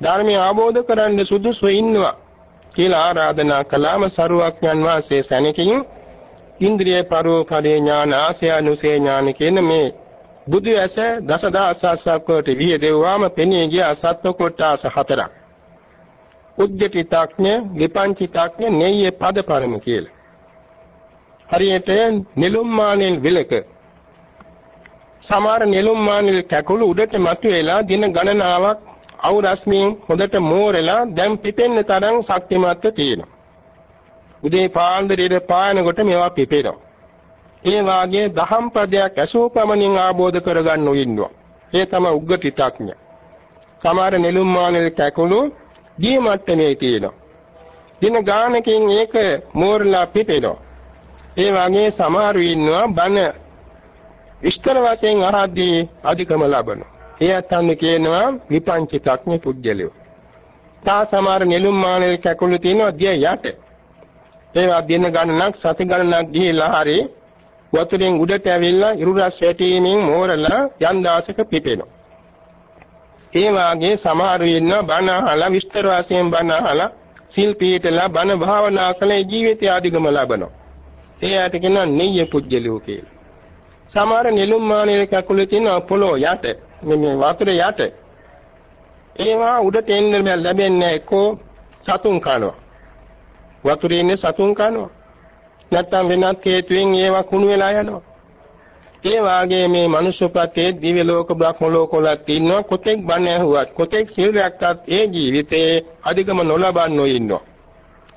[SPEAKER 1] ධර්මය ආબોධ කරන්න සුදුසු ඉන්නවා කියලා ආරාධනා කළාම සරුවක්ඥන් වාසේ සැනකින් ඉන්ද්‍රිය පරෝපරේ ඥාන ආසයනුසේ ඥාන කියන මේ බුදු ඇස දසදහසක් විහිදෙව්වාම පෙනී ගිය සත්ව කොටස හතරක්. උද්දටිතඥ, විපංචිතඥ, නෙය්‍ය පද පරම කියලා. හරියට නෙළුම් මානෙල් විලක සමහර නෙළුම් මානෙල් කැකුළු උඩට මතුවලා දින ගණනාවක් අවු රශ්මියෙන් හොඳට මෝරලා දැන් පිපෙන්න තරම් ශක්තිමත්ව තියෙනවා. උදේ පාන්දරේ පායනකොට මේවා පිපෙනවා. ඒ වාගේ දහම් පදයක් ඇසූ පමණින් ආબોධ කරගන්න ඉන්නවා. ඒ තමයි උග්ගටිතඥ. සමහර නෙළුම් මානෙල් කැකුළු දී මට්ටමේ තියෙනවා. දින ගානකින් ඒක මෝරලා පිපෙනවා. ඒ වගේ සමහරු ඉන්නවා බන විස්තර වශයෙන් අහද්දී අධිකම ලබනවා. ඒ අතන්න කියනවා විපංචිතඥ පුජ්‍යලියෝ. තා සමහර නෙළුම් මානෙල් කැකුළු තියෙනවා දිය යට. ඒවා දින ගණනක් සති ගණනක් ගිහිලා හරිය වතුරෙන් උඩට ඇවිල්ලා ඉරු රස් වැටීමෙන් මෝරලා යන් දාසක පිපෙනවා. ඒ වාගේ සමහර ඉන්නවා බණ අහලා විස්තර වශයෙන් බණ අහලා සිල් පීඨලා බණ භාවනා කළේ ජීවිතය අධිගම ලබනවා. ඒ ඇට කියනවා නෙయ్య පුජ්‍යලෝ කියලා. සමහර නිලුම් මානෙල කකුලේ තියෙන පොළොව යට මේ වතුරේ යට ඒවා උඩට එන්න ලැබෙන්නේ එක්කෝ සතුන් කනවා. වතුරේ ඉන්නේ සතුන් කනවා. නැත්තම් වෙනත් හේතුවෙන් ඒවා කුණු වෙලා යනවා. ඒ වාගේ මේ මනුෂ්‍ය ප්‍රත්‍යයේ දිව්‍ය ලෝක බ්‍රහ්ම ලෝක වලත් ඉන්නවා කොතෙක් බණ ඇහුවත් කොතෙක් සීල් රැක්කත් ඒ ජීවිතේ අධිගම නොලබන්නෝ ඉන්නවා.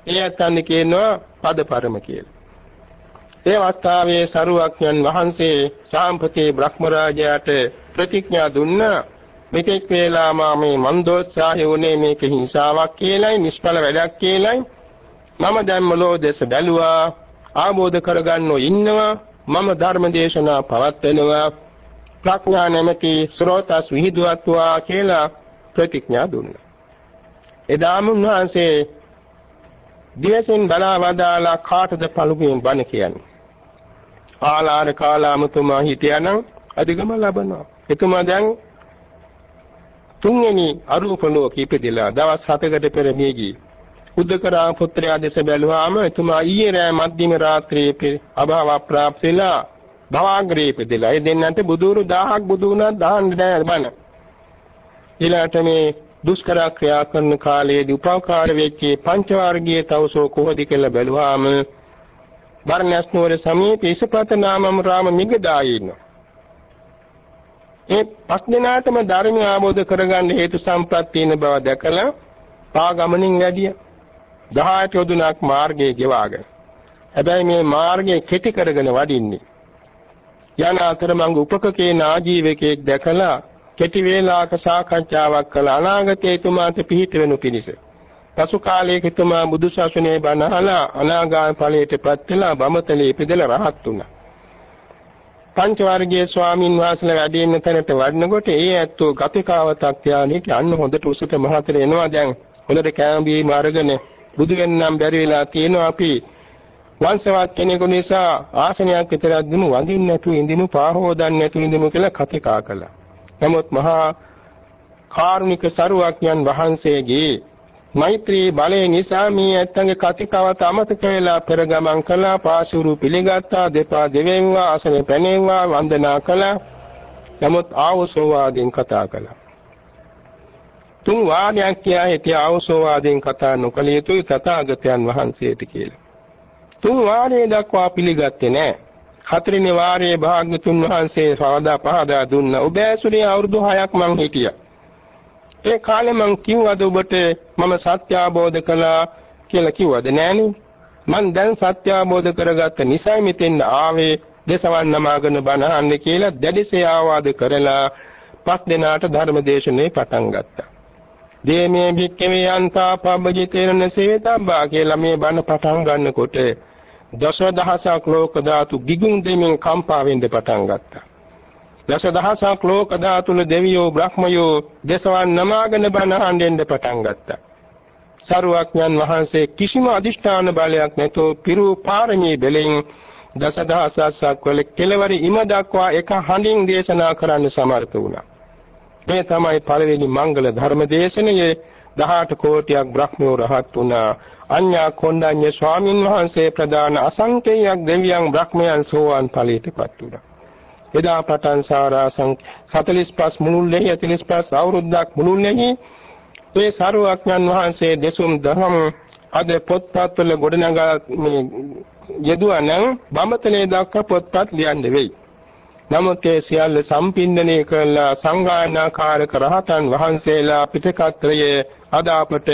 [SPEAKER 1] ඒ අතන්නේ කියනවා පදපරම කියලා. ඒ අවස්ථාවේ සරුවක්ඥන් වහන්සේ සාම්පති බ්‍රහ්මරාජයාට ප්‍රතිඥා දුන්නා. මෙතෙක් වේලා මා මේ මන්දෝත්සාහය උනේ මේක හිංසාවක් කියලයි නිෂ්ඵල වැඩක් කියලයි. මම දැන් මොලෝ දෙස බැලුවා ආબોධ කරගන්නෝ ඉන්නවා මම ධර්ම දේශනා පවත්වනවා. ප්‍රඥා නැමැති ස්රෝතස් විහිදුවත්වා කියලා ප්‍රතිඥා දුන්නා. එදාම උන්වහන්සේ දිවසින් බලා වදාලා කාටද පළුගෙන් බණ කියන්නේ? ආලාර කාලාමතුමා හිටියානම් අධිගම ලබනවා. එතුමා දැන් තුන්වෙනි අරූප ලෝකෙ ඉපදිලා දවස් 7කට පෙර මිය ගියේ. උද්දකරා පුත්‍රයා දෙස බැලුවාම එතුමා ඊයේ රෑ මධ්‍යම රාත්‍රියේ අභාව ප්‍රාප්තිලා භවග්‍රේ ඉපදිලා. ඒ දෙන්නන්ට බුදුරු 1000ක් බුදු වුණා දාන්න නෑ බණ. ඊළාට මේ දුෂ්කර ක්‍රියා කරන කාලයේදී උපකාර වෙච්ච පංච වර්ගයේ තවසෝ කොහොද කියලා බැලුවාම බර්ණස් නුවර සමීප ඉසපත නාමම් රාම මිගදායි ඉන්නවා. ඒ පස් දිනාටම ධර්මය ආબોධ කරගන්න හේතු සම්ප්‍රත් තියෙන බව දැකලා පා ගමනින් වැඩිය 18 යොදුනක් මාර්ගයේ ගෙවාගෙන. හැබැයි මේ මාර්ගය කෙටි කරගෙන වඩින්නේ. යන අතර මඟ උපකකේ නාජීවකෙක් දැකලා කෙටි වේලාවක සාකච්ඡාවක් කළ අනාගතයේ තුමාට පිහිට වෙනු පිණිස. පසු කාලයක තුමා බුදු සසුනේ බණ අහලා අනාගාම ඵලයට පත් වෙලා බමතලේ ඉපදලා රහත් වුණා. පංච වර්ගයේ ස්වාමින් වහන්සේලා වැඩ ඉන්න තැනට වඩනකොට ඒ ඇත්තෝ ගතිකාවතක් ත්‍යානිට අන්න හොඳට උසට මහතර එනවා. දැන් හොඳට කැඹීම අරගෙන බුදු වෙන්නම් බැරි වෙලා තියෙනවා අපි. වංශවත් කෙනෙකු නිසා ආසනයක් විතරක් දුමු වඳින්න නැතුව ඉඳිමු පාහෝදන්න නැතුව ඉඳිමු කියලා කතිකා කළා. නමුත් මහා කාරුණික සරුවක්යන් වහන්සේගේ මෛත්‍රී බලය නිසා මේ ඇත්තන්ගේ කතිකවත අමතක වෙලා පෙර ගමන් කළා පාසුරු පිළිගත්තා දෙපා දෙවෙන්වා අසනේ පැනෙව්වා වන්දනා කළා. නමුත් ආවසෝවාදෙන් කතා කළා. තුන් වාදයක් කියා හිටිය ආවසෝවාදෙන් කතා නොකළ යුතුයි තථාගතයන් වහන්සේට කියලා. තුන් වාරයේ දක්වා පිළිගත්තේ නැහැ. හතරවෙනි වාරයේ භාග්‍යතුන් වහන්සේ සවදා පහදා දුන්න ඔබ ඇසුරේ අවුරුදු 6ක් මං හිටියා. ඒ කාලේ මං කිව්වද ඔබට මම සත්‍ය අවබෝධ කළා කියලා කිව්වද නෑනේ මං දැන් සත්‍ය අවබෝධ කරගත්ත නිසා මෙතෙන් ආවේ දසවන් නමාගෙන බණ අහන්න කියලා දැඩිසේ ආවාද කරලා පස් දිනාට ධර්ම දේශනේ පටන් ගත්තා. දේමේ භික්කවේ යන්තා පබ්බජිතේන සේතබ්බා කියලා මේ බණ පටන් ගන්නකොට දසදහසක් ලෝක ධාතු ගිගුම් දෙමින් කම්පා වෙන්න පටන් ගත්තා. දසදහසක් ලෝක ධාතුල දෙවියෝ බ්‍රහ්මයෝ දසවන් නමාගෙන බණ අහන්න පටන් ගත්තා. සරුවක්ඥන් වහන්සේ කිසිම අදිෂ්ඨාන බලයක් නැතෝ පිරු පාරමී බැලෙන් දසදහසක් වල කෙලවරි ඉම දක්වා එක හඬින් දේශනා කරන්න සමර්ථ වුණා. මේ තමයි පළවෙනි මංගල ධර්ම දේශනයේ 18 කෝටියක් බ්‍රහ්මයෝ රහත් වුණා. අඤ්ඤා කොණ්ඩඤ්ඤ ස්වාමින් වහන්සේ ප්‍රදාන අසංකේයයක් දෙවියන් බ්‍රහ්මයන් සෝවාන් ඵලයටපත් වුණා. එදා පටන් සාරාසං 45 මුළුල්ලේ 45 අවුරුද්දක් මුළුල්ලේ ඒ සාරවත්ඥන් වහන්සේ දෙසුම් දහම් අද පොත්පත්වල ගොඩනගා මේ යෙදුවනම් බඹතලේ දක්වා පොත්පත් ලියන්න වෙයි. නමුත් ඒ සියල්ල සම්පින්දනය කළා සංගායනාකාරක රහතන් වහන්සේලා පිටකත්‍රයේ අද අපට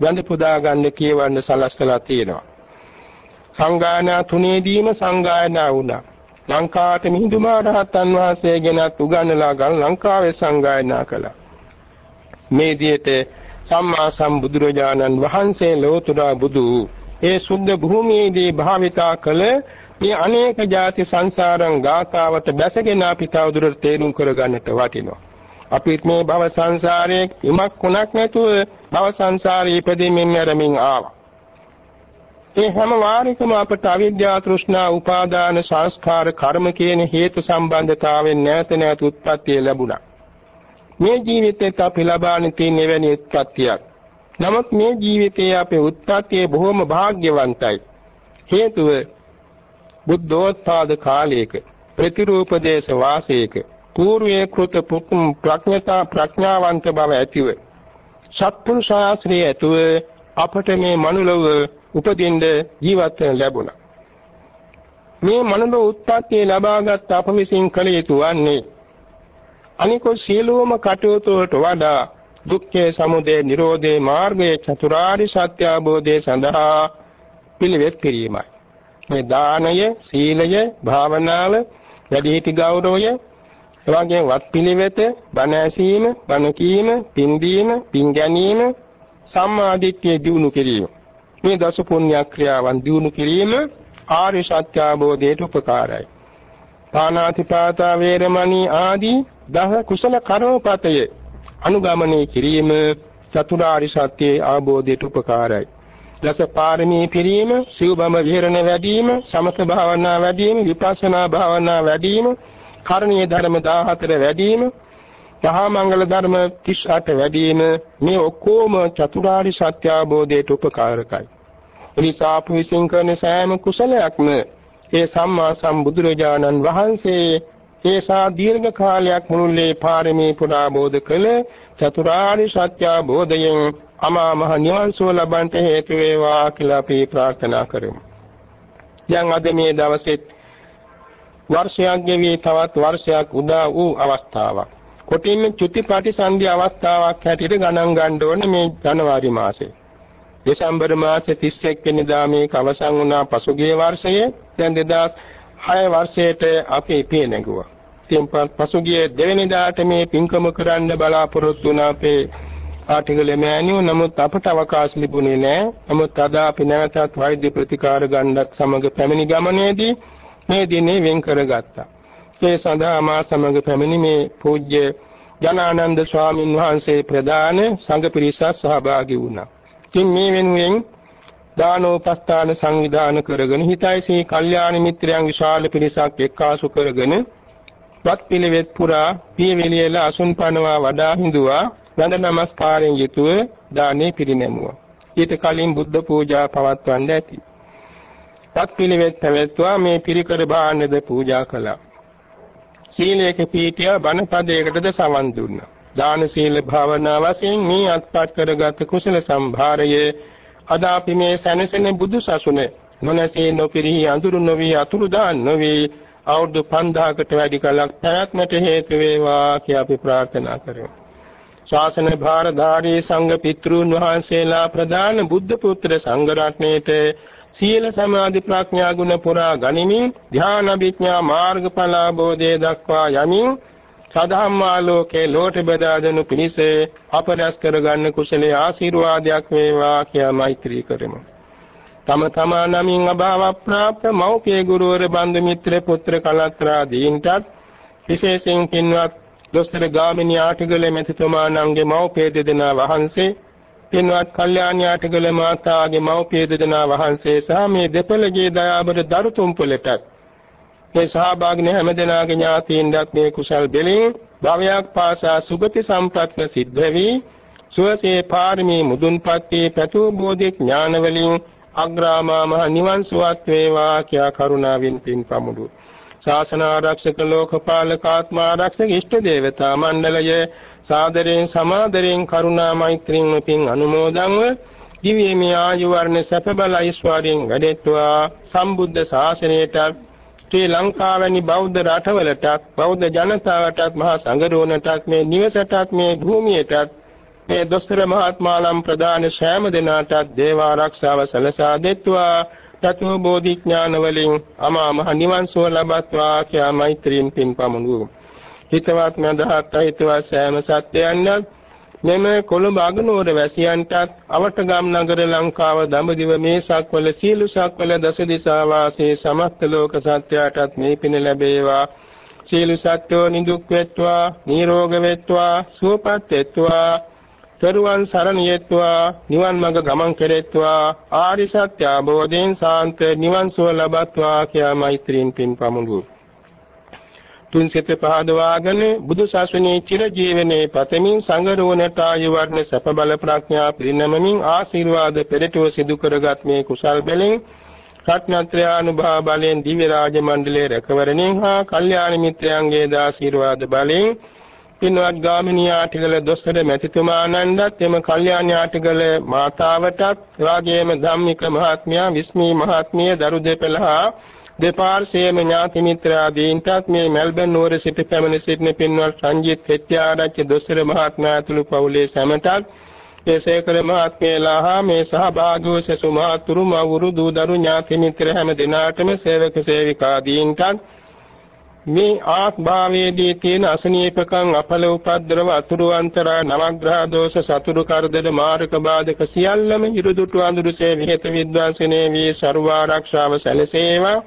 [SPEAKER 1] වැඳ පුදා ගන්න කියවන්න සලස්සලා තියෙනවා. සංගායනා තුනේදීම සංගායනා වුණා. ලංකාවට මිහිඳු මහරහතන් වහන්සේ ගැනත් උගන්වලා ගල් ලංකාවේ සංගායනා කළා. මේ දිහට සම්මා සම්බුදුරජාණන් වහන්සේ ලෝතුරා බුදු ඒ සුද්ධ භූමියේදී භාවිතා කළ මේ අනේක ಜಾති සංසාරං ගාථාවට බැසගෙන අපි තවදුරට තේරුම් කරගන්නට වටිනවා. අපිත් මේ භව සංසාරයේ ඉමක් කුණක් නැතුව භව සංසාරේ ඉපදෙමින් මැරමින් ආවා. ඒ හැම වාරයකම අපට අවිද්‍යාව තෘෂ්ණා උපාදාන සංස්කාර කර්ම කියන හේතු සම්බන්ධතාවයෙන් නැවත නැවත උත්පත්ති ලැබුණා. මේ ජීවිතේත් අපි ලබාගෙන තියෙන එවැනි උත්පත්තියක්. නමුත් මේ ජීවිතයේ අපේ උත්පත්තිය බොහොම වාග්යවන්තයි. හේතුව බුද්ධෝත්පාද කාලයක ප්‍රතිරූපදේශ වාසයක పూర్වයේ කෘත ප්‍රඥතා ප්‍රඥාවන්ත බව ඇතිව සත්පුරුෂාශ්‍රය ඇතුව අපට මේ මනුලව උපදින්න ජීවත් වෙන්න ලැබුණා. මේ මනුලව උත්පත්ති ලබාගත් අප විසින් කළ යුතු වන්නේ අනිකෝ සියලුම කටයුතු වලට වඩා දුක්ඛේ සමුදය නිරෝධේ මාර්ගයේ චතුරාර්ය සත්‍ය අවබෝධය සඳහා පිළිවෙත් කිරීමයි. මේ දානය, සීලය, භාවනාව, වැඩිහිටි ගෞරවය, එවාගේ වත් පිළිවෙත, බණ ඇසීම, බණ කීම, පින් දීම, පින් ගැනීම, සම්මාදිට්ඨිය දිනු කිරීම. මේ දස පුණ්‍ය ක්‍රියාවන් දිනු කිරීම ආර්ය සත්‍ය අවබෝධයට උපකාරයි. පානාතිපාතා වේරමණී ආදී දහ කුසල කර්මපතය අනුගමනය කිරීම චතුරාර්ය සත්‍ය අවබෝධයට උපකාරයි. දස පාරමී පිරීම, සිව්බම විහරණ වැඩිම, සමත භාවනා වැඩිම, විපස්සනා භාවනා වැඩිම, කරණීය ධර්ම 14 වැඩිම, මහා මංගල ධර්ම 38 වැඩිම මේ ඔක්කොම චතුරාර්ය සත්‍ය අවබෝධයට උපකාරකයි. එනිසා අප විසින් කරන සෑම කුසලයක්ම ඒ සම්මා සම්බුදුරජාණන් වහන්සේ ඒසා දීර්ඝ කාලයක් මුළුල්ලේ පාරමී පුරා බෝධ කළ චතුරාර්ය සත්‍ය අවබෝධයෙන් අමා මහ නිවන් සුව ලබන්ට හේතු වේවා කියලා අපි ප්‍රාර්ථනා කරමු. දැන් අද මේ දවසේ වර්ෂයක් ගෙවී තවත් වර්ෂයක් උදා වූ අවස්ථාවක්. කොටින්ම චුතිපටි සංධි අවස්ථාවක් හැටියට ගණන් ගන්න ඕනේ මේ ජනවාරි මාසේ. දෙසැම්බර් මාසේ 31 වෙනිදා මේක අවසන් වුණා පසුගිය වර්ෂයේ දැන් 2006 වර්ෂයට අපි පිය නැගුවා. ඉතින් පසුගිය දෙවෙනිදාට මේ පින්කම කරන්න බලාපොරොත්තු වුණ අපේ ආටිගල මෑණියෝ නමුත් අපට අවකාශ ලැබුණේ නැහැ. නමුත් අද අපි නැවතත් වෛද්‍ය ප්‍රතිකාර ගණ්ඩක් සමග පැමිණි ගමනේදී මේ දිනේ වෙන් කරගත්තා. ඒ සඳහා මා සමග පැමිණි මේ පූජ්‍ය ජනානන්ද ස්වාමින් වහන්සේ ප්‍රදාන සංඝ පිරිසක් සහභාගී වුණා. ඉතින් මේ වෙනුවෙන් දානෝපස්ථාන සංවිධාන කරගෙන හිතයිසී කල්යාණ මිත්‍රයන් විශාල පිරිසක් එක්කාසු කරගෙන වත් පිළිවෙත් පුරා පියවිලියල අසුන් පනවා වඩා හිඳුවා වැඳ නමස්කාරයෙන් යුතුව දානේ පිරිනැමුවා. ඊට කලින් බුද්ධ පූජා පවත්වන්න ඇති. වත් පිළිවෙත් පැවැත්වුවා මේ පිරිකර භාණ්ඩද පූජා කළා. සීලයක පීඨිය බණ පදයකටද සවන් දුන්නා. දාන සීල භාවනා වශයෙන් මේ අත්පත් කරගත් කුසල සම්භාරයේ අද අපි මේ සැනසෙන බුදු සසුනේ නොනැසී නොපිරිහි අඳුරු නොවි අතුරුදාන් නොවි අවුරුදු 5000කට වැඩි කලක් පැවැත්මට හේතු වේවා කියලා අපි ප්‍රාර්ථනා කරමු. ශාසන භාරධාරී සංඝ පිතෘන් වහන්සේලා ප්‍රදාන බුද්ධ පුත්‍ර සංඝ රත්නයේට සීල සමාධි ප්‍රඥා ගුණ පුරා ගනිමින් ධ්‍යාන විඥා මාර්ගඵල බෝධේ දක්වා යමින් සදහම්මාලෝකේ ලෝට බෙදා දෙනු පිණිස අප රැස් කරගන්න කුසලයේ ආශිර්වාදයක් වේවා කියා මෛත්‍රී කරමු. තම තමා නමින් අභාව ප්‍රාප්ත මෞපිය ගුරුවර බන්දු මිත්‍ර පුත්‍ර කලත්‍රා දීන්ටත් විශේෂයෙන් පින්වත් දොස්තර ගාමිණී ආටිගල මෙතිතුමාණන්ගේ මෞපිය දෙදෙනා වහන්සේ පින්වත් කල්යාණී ආටිගල මාතාගේ මෞපිය දෙදෙනා වහන්සේ සහ මේ දෙපළගේ දයාබර දරු තුම්පලටත් මේ සහභාගී හැම දෙනාගේ ඥාතීන්වත් මේ කුසල් දෙලින් භවයක් පාසා සුගති සම්ප්‍රත්න සිද්ධ වී සුවසේ පාරමී මුදුන්පත් වී පැතු බෝධි ඥාන වලින් අග්‍රාමා මහ නිවන් සුවත් වේවා කියා කරුණාවෙන් පින් පමුදු ශාසන ආරක්ෂක ලෝකපාලක ආත්මා ආරක්ෂක ඉෂ්ට දේවතා මණ්ඩලය සාදරයෙන් සමාදරයෙන් කරුණා මෛත්‍රියෙන් පින් අනුමෝදන්ව දිව්‍යමය ආයු වර්ණ සැප බල ඓශ්වර්යයෙන් වැඩෙත්වා සම්බුද්ධ ශාසනයට ශ්‍රී ලංකාවැනි බෞද්ධ රටවලටත් බෞද්ධ ජනතාවටත් මහා සංඝරෝණටත් මේ නිවසටත් මේ භූමියටත් මේ දොස්තර මහත්මාලම් ප්‍රදාන සෑම දිනාටත් දේව ආරක්ෂාව සලසා දෙත්වා. තතු බෝධි ඥාන වලින් අමා මහ නිවන් සුව ලබත්වා කියා මෛත්‍රියෙන් පින් පමුණු හිතවත් මඳහත් හිතවත් සෑම සත්‍යයන්වත් මෙම කොළඹ අගනුවර වැසියන්ටත් අවටගම් නගර ලංකාව දඹදිව මේ සක්වල සීලු සක්වල දස දිසා වාසී සමස්ත ලෝක සත්‍යයටත් මේ පින ලැබේවා. සීලු සත්‍යෝ නිදුක් වෙත්වා නිරෝග වෙත්වා සුවපත් වෙත්වා තෙරුවන් සරණ යෙත්වා නිවන් මඟ ගමන් කෙරෙත්වා ආරි සත්‍ය අවබෝධයෙන් සාන්ත නිවන් සුව ලබත්වා කියා මෛත්‍රීන් පින් පමුණු තුන් සිත පහදවාගෙන බුදු සසුනේ චිර ජීවනයේ පතමින් සංගරෝණට ආයු වර්ණ සැප බල ප්‍රඥා පිරිනමමින් ආශිර්වාද පෙරටුව සිදු කරගත් මේ කුසල් බැලින් රත්නත්‍රානුභව බලෙන් දිව්‍ය රාජ මණ්ඩලයේ රැකවරණින් හා කල්යාණ මිත්‍රයන්ගේ දාශිර්වාද බලෙන් පින්වත් ගාමිණී ආටිගල දොස්තර මැතිතුමාණන්ටත් එම කල්යාණ ආටිගල මාතාවටත් එවාගේම ධම්මික මහත්මයා විස්මී මහත්මිය දරු දෙපළහා දෙපාර්ශ්වයේම ඥාති මිත්‍රාදීන්ටත් මේ මෙල්බන් නුවර සිට පැමිණ සිටින පින්වත් සංජීත් හෙට්ටිආරච්චි දොස්තර මහත්මයා ඇතුළු පවුලේ සැමටත් ඒ සේකර මහත්මයලා හා මේ සහභාගී වූ සසු මහතුරු මවුරු දූ දරු ඥාති මිත්‍ර හැම දිනාටම සේවක සේවිකාදීන්ටත් මේ ආත්භාවයේදී තියෙන අසනීපකම් අපල උපද්දරව අතුරු අන්තරා නවග්‍රහ දෝෂ සතුරු කරදර මාරක බාධක සියල්ලම ඉරුදුටු අඳුරුසේ විහෙත විද්වාසනේ වී ਸਰවාරක්ෂාව සැලසේවා.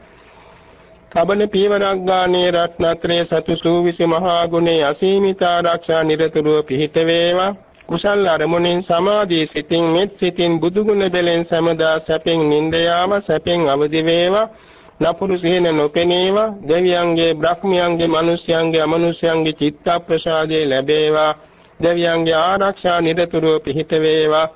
[SPEAKER 1] කබන පීවරක් ගානේ රත්නත්‍රේ සතු සූවිසි මහා ගුණේ අසීමිත ආරක්ෂා නිරතුරුව පිහිට වේවා. කුසල් අරමුණෙන් සමාධී සිතින් මෙත් සිතින් බුදුගුණ බැලෙන් සමදා සැපෙන් නින්ද යාම සැපෙන් අවදි වේවා. නපුරු සිහින නොපෙනේවා. දෙවියන්ගේ බ්‍රහ්මයන්ගේ මිනිස්යන්ගේ අමනුෂ්‍යයන්ගේ චිත්ත ප්‍රසාදේ ලැබේවා. දෙවියන්ගේ ආරක්ෂා නිරතුරුව පිහිට වේවා.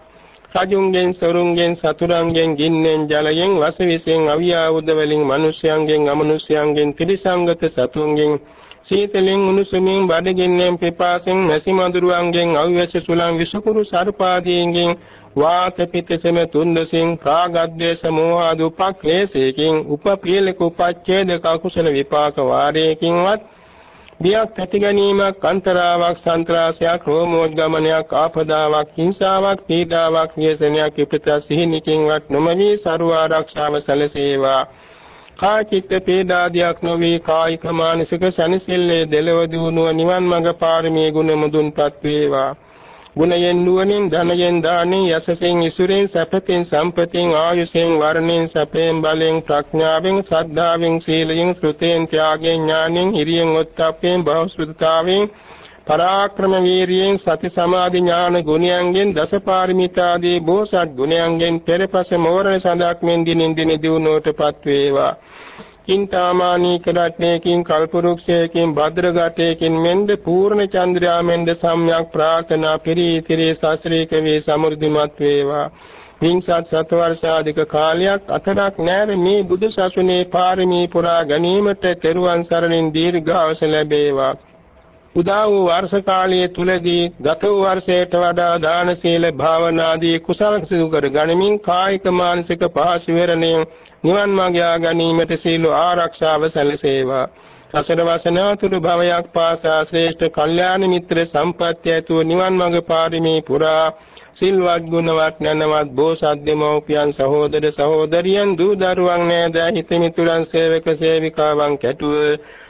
[SPEAKER 1] රජුන්ගෙන් සොරුන්ගෙන් සතුරුන්ගෙන් ගින්නෙන් ජලයෙන් වසවිසෙන් අවියාවුද වලින් මිනිස්යන්ගෙන් අමනුෂ්‍යයන්ගෙන් ත්‍රිසංගත සතුන්ගෙන් සීතලෙන් උණුසුමින් බඩගින්නෙන් පිපාසෙන් නැසි මදුරුවන්ගෙන් අව්‍යශ සුලං විසකුරු සර්පාදීන්ගෙන් වාත පිතසම තුන්දසින් කාගද්දේශ මෝහාද උපක්ලේශයකින් උපපීලක උපච්ඡේදක කුසල විපාක වාරයකින්වත් බියක් ඇති ගැනීමක් අන්තරාවක් සන්ත්‍රාසයක් රෝමෝද්ගමනයක් ආපදාවක් හිංසාවක් පීඩාවක් ව්‍යසනයක් ඉපිත සිහිනකින්වත් නොමවි ਸਰව ආරක්ෂාව සැලසේවා. කාචිත්ත පීඩාදියක් නොවේ කායික මානසික සනසිල්ලේ දෙලව දිනුව නිවන් මඟ පාරමී ගුණ මුදුන්පත් වේවා. ගුණයෙන් නුවණින් ධනයෙන් දානෙන් යසසෙන් ඉසුරෙන් සැපතෙන් සම්පතෙන් ආයුෂෙන් වර්ණෙන් සැපෙන් බලෙන් ප්‍රඥාවෙන් සද්ධාවෙන් සීලයෙන් ශ්‍රුතෙන් ත්‍යාගයෙන් ඥානෙන් හිරියෙන් ඔත්තප්පෙන් බහුශ්‍රෘතතාවෙන් පරාක්‍රම වීරියෙන් සති සමාධි ඥාන ගුණයන්ගෙන් දසපාරමිතාදී බෝසත් ගුණයන්ගෙන් පෙරපස මෝරණ සඳක් මෙන් දිනින් දින දිනුවටපත් වේවා. කින්තාමානී කරට්නේකින් කල්පරුක්ෂයකින් භද්‍රගතයකින් මෙන්ද පූර්ණ චන්ද්‍රයා මෙන්ද සම්්‍යක් ප්‍රාර්ථනා පිරිතිරේ ශාස්ත්‍රීක වේ සමෘද්ධිමත් වේවා. විංසත් සතවර්ෂාධික කාලයක් අතරක් නැර මේ බුදු සසුනේ පාරමී පුරා ගැනීමට තෙරුවන් සරණින් දීර්ඝාස ලැබේවා. උදා වූ වර්ෂ කාලයේ තුලදී ගත වූ වර්ෂයට වඩා දාන සීල භාවනාදී කුසල සිදු කර ගනිමින් කායික මානසික පහසු වෙරණින් නිවන් මාර්ගය ගැනීමට සීල ආරක්ෂාව සැලසේවා. සසර වසනාතුරු භවයක් පාසා ශ්‍රේෂ්ඨ කල්යාණ මිත්‍ර සම්පත්‍ය ඇතුව නිවන් මාර්ග පාරමී පුරා සිල්වත් ගුණවත් නැනවත් බෝසත් දෙමෝපියන් සහෝදර සහෝදරියන් දූ දරුවන් නෑද හිත මිතුරන් සේවක සේවිකාවන් කැටුව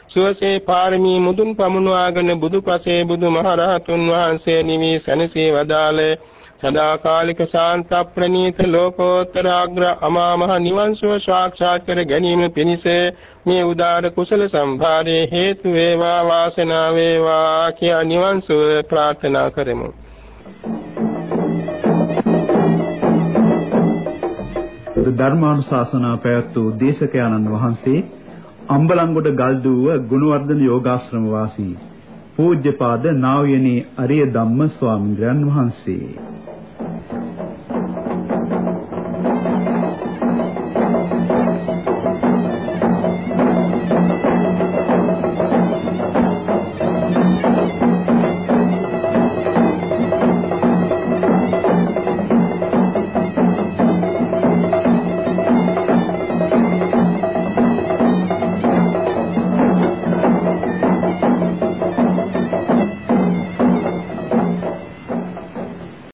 [SPEAKER 1] සුවසේ පාරමී මුදුන් පමුණවාගෙන බුදුපසේ බුදුමහරහතුන් වහන්සේ නිවි සැනසී වදාළේ සදාකාලික ශාන්ත ප්‍රණීත ලෝකෝත්තර අග්‍ර අමා මහ නිවන් සුව සාක්ෂාත් කර ගැනීම පිණිස මේ උදාර කුසල සම්භාරයේ හේතු වේවා වාසනාව වේවා කියා නිවන් සුව ප්‍රාර්ථනා කරමු.
[SPEAKER 2] ධර්මානුශාසනා පැවැත් වූ දේශකයන්න් වහන්සේ අම්බලන්ගොඩ ගල්දුව ගුණවර්ධන යෝගාශ්‍රම වාසී පූජ්‍යපාද නා වූ අරිය ධම්ම ස්වාමීන් වහන්සේ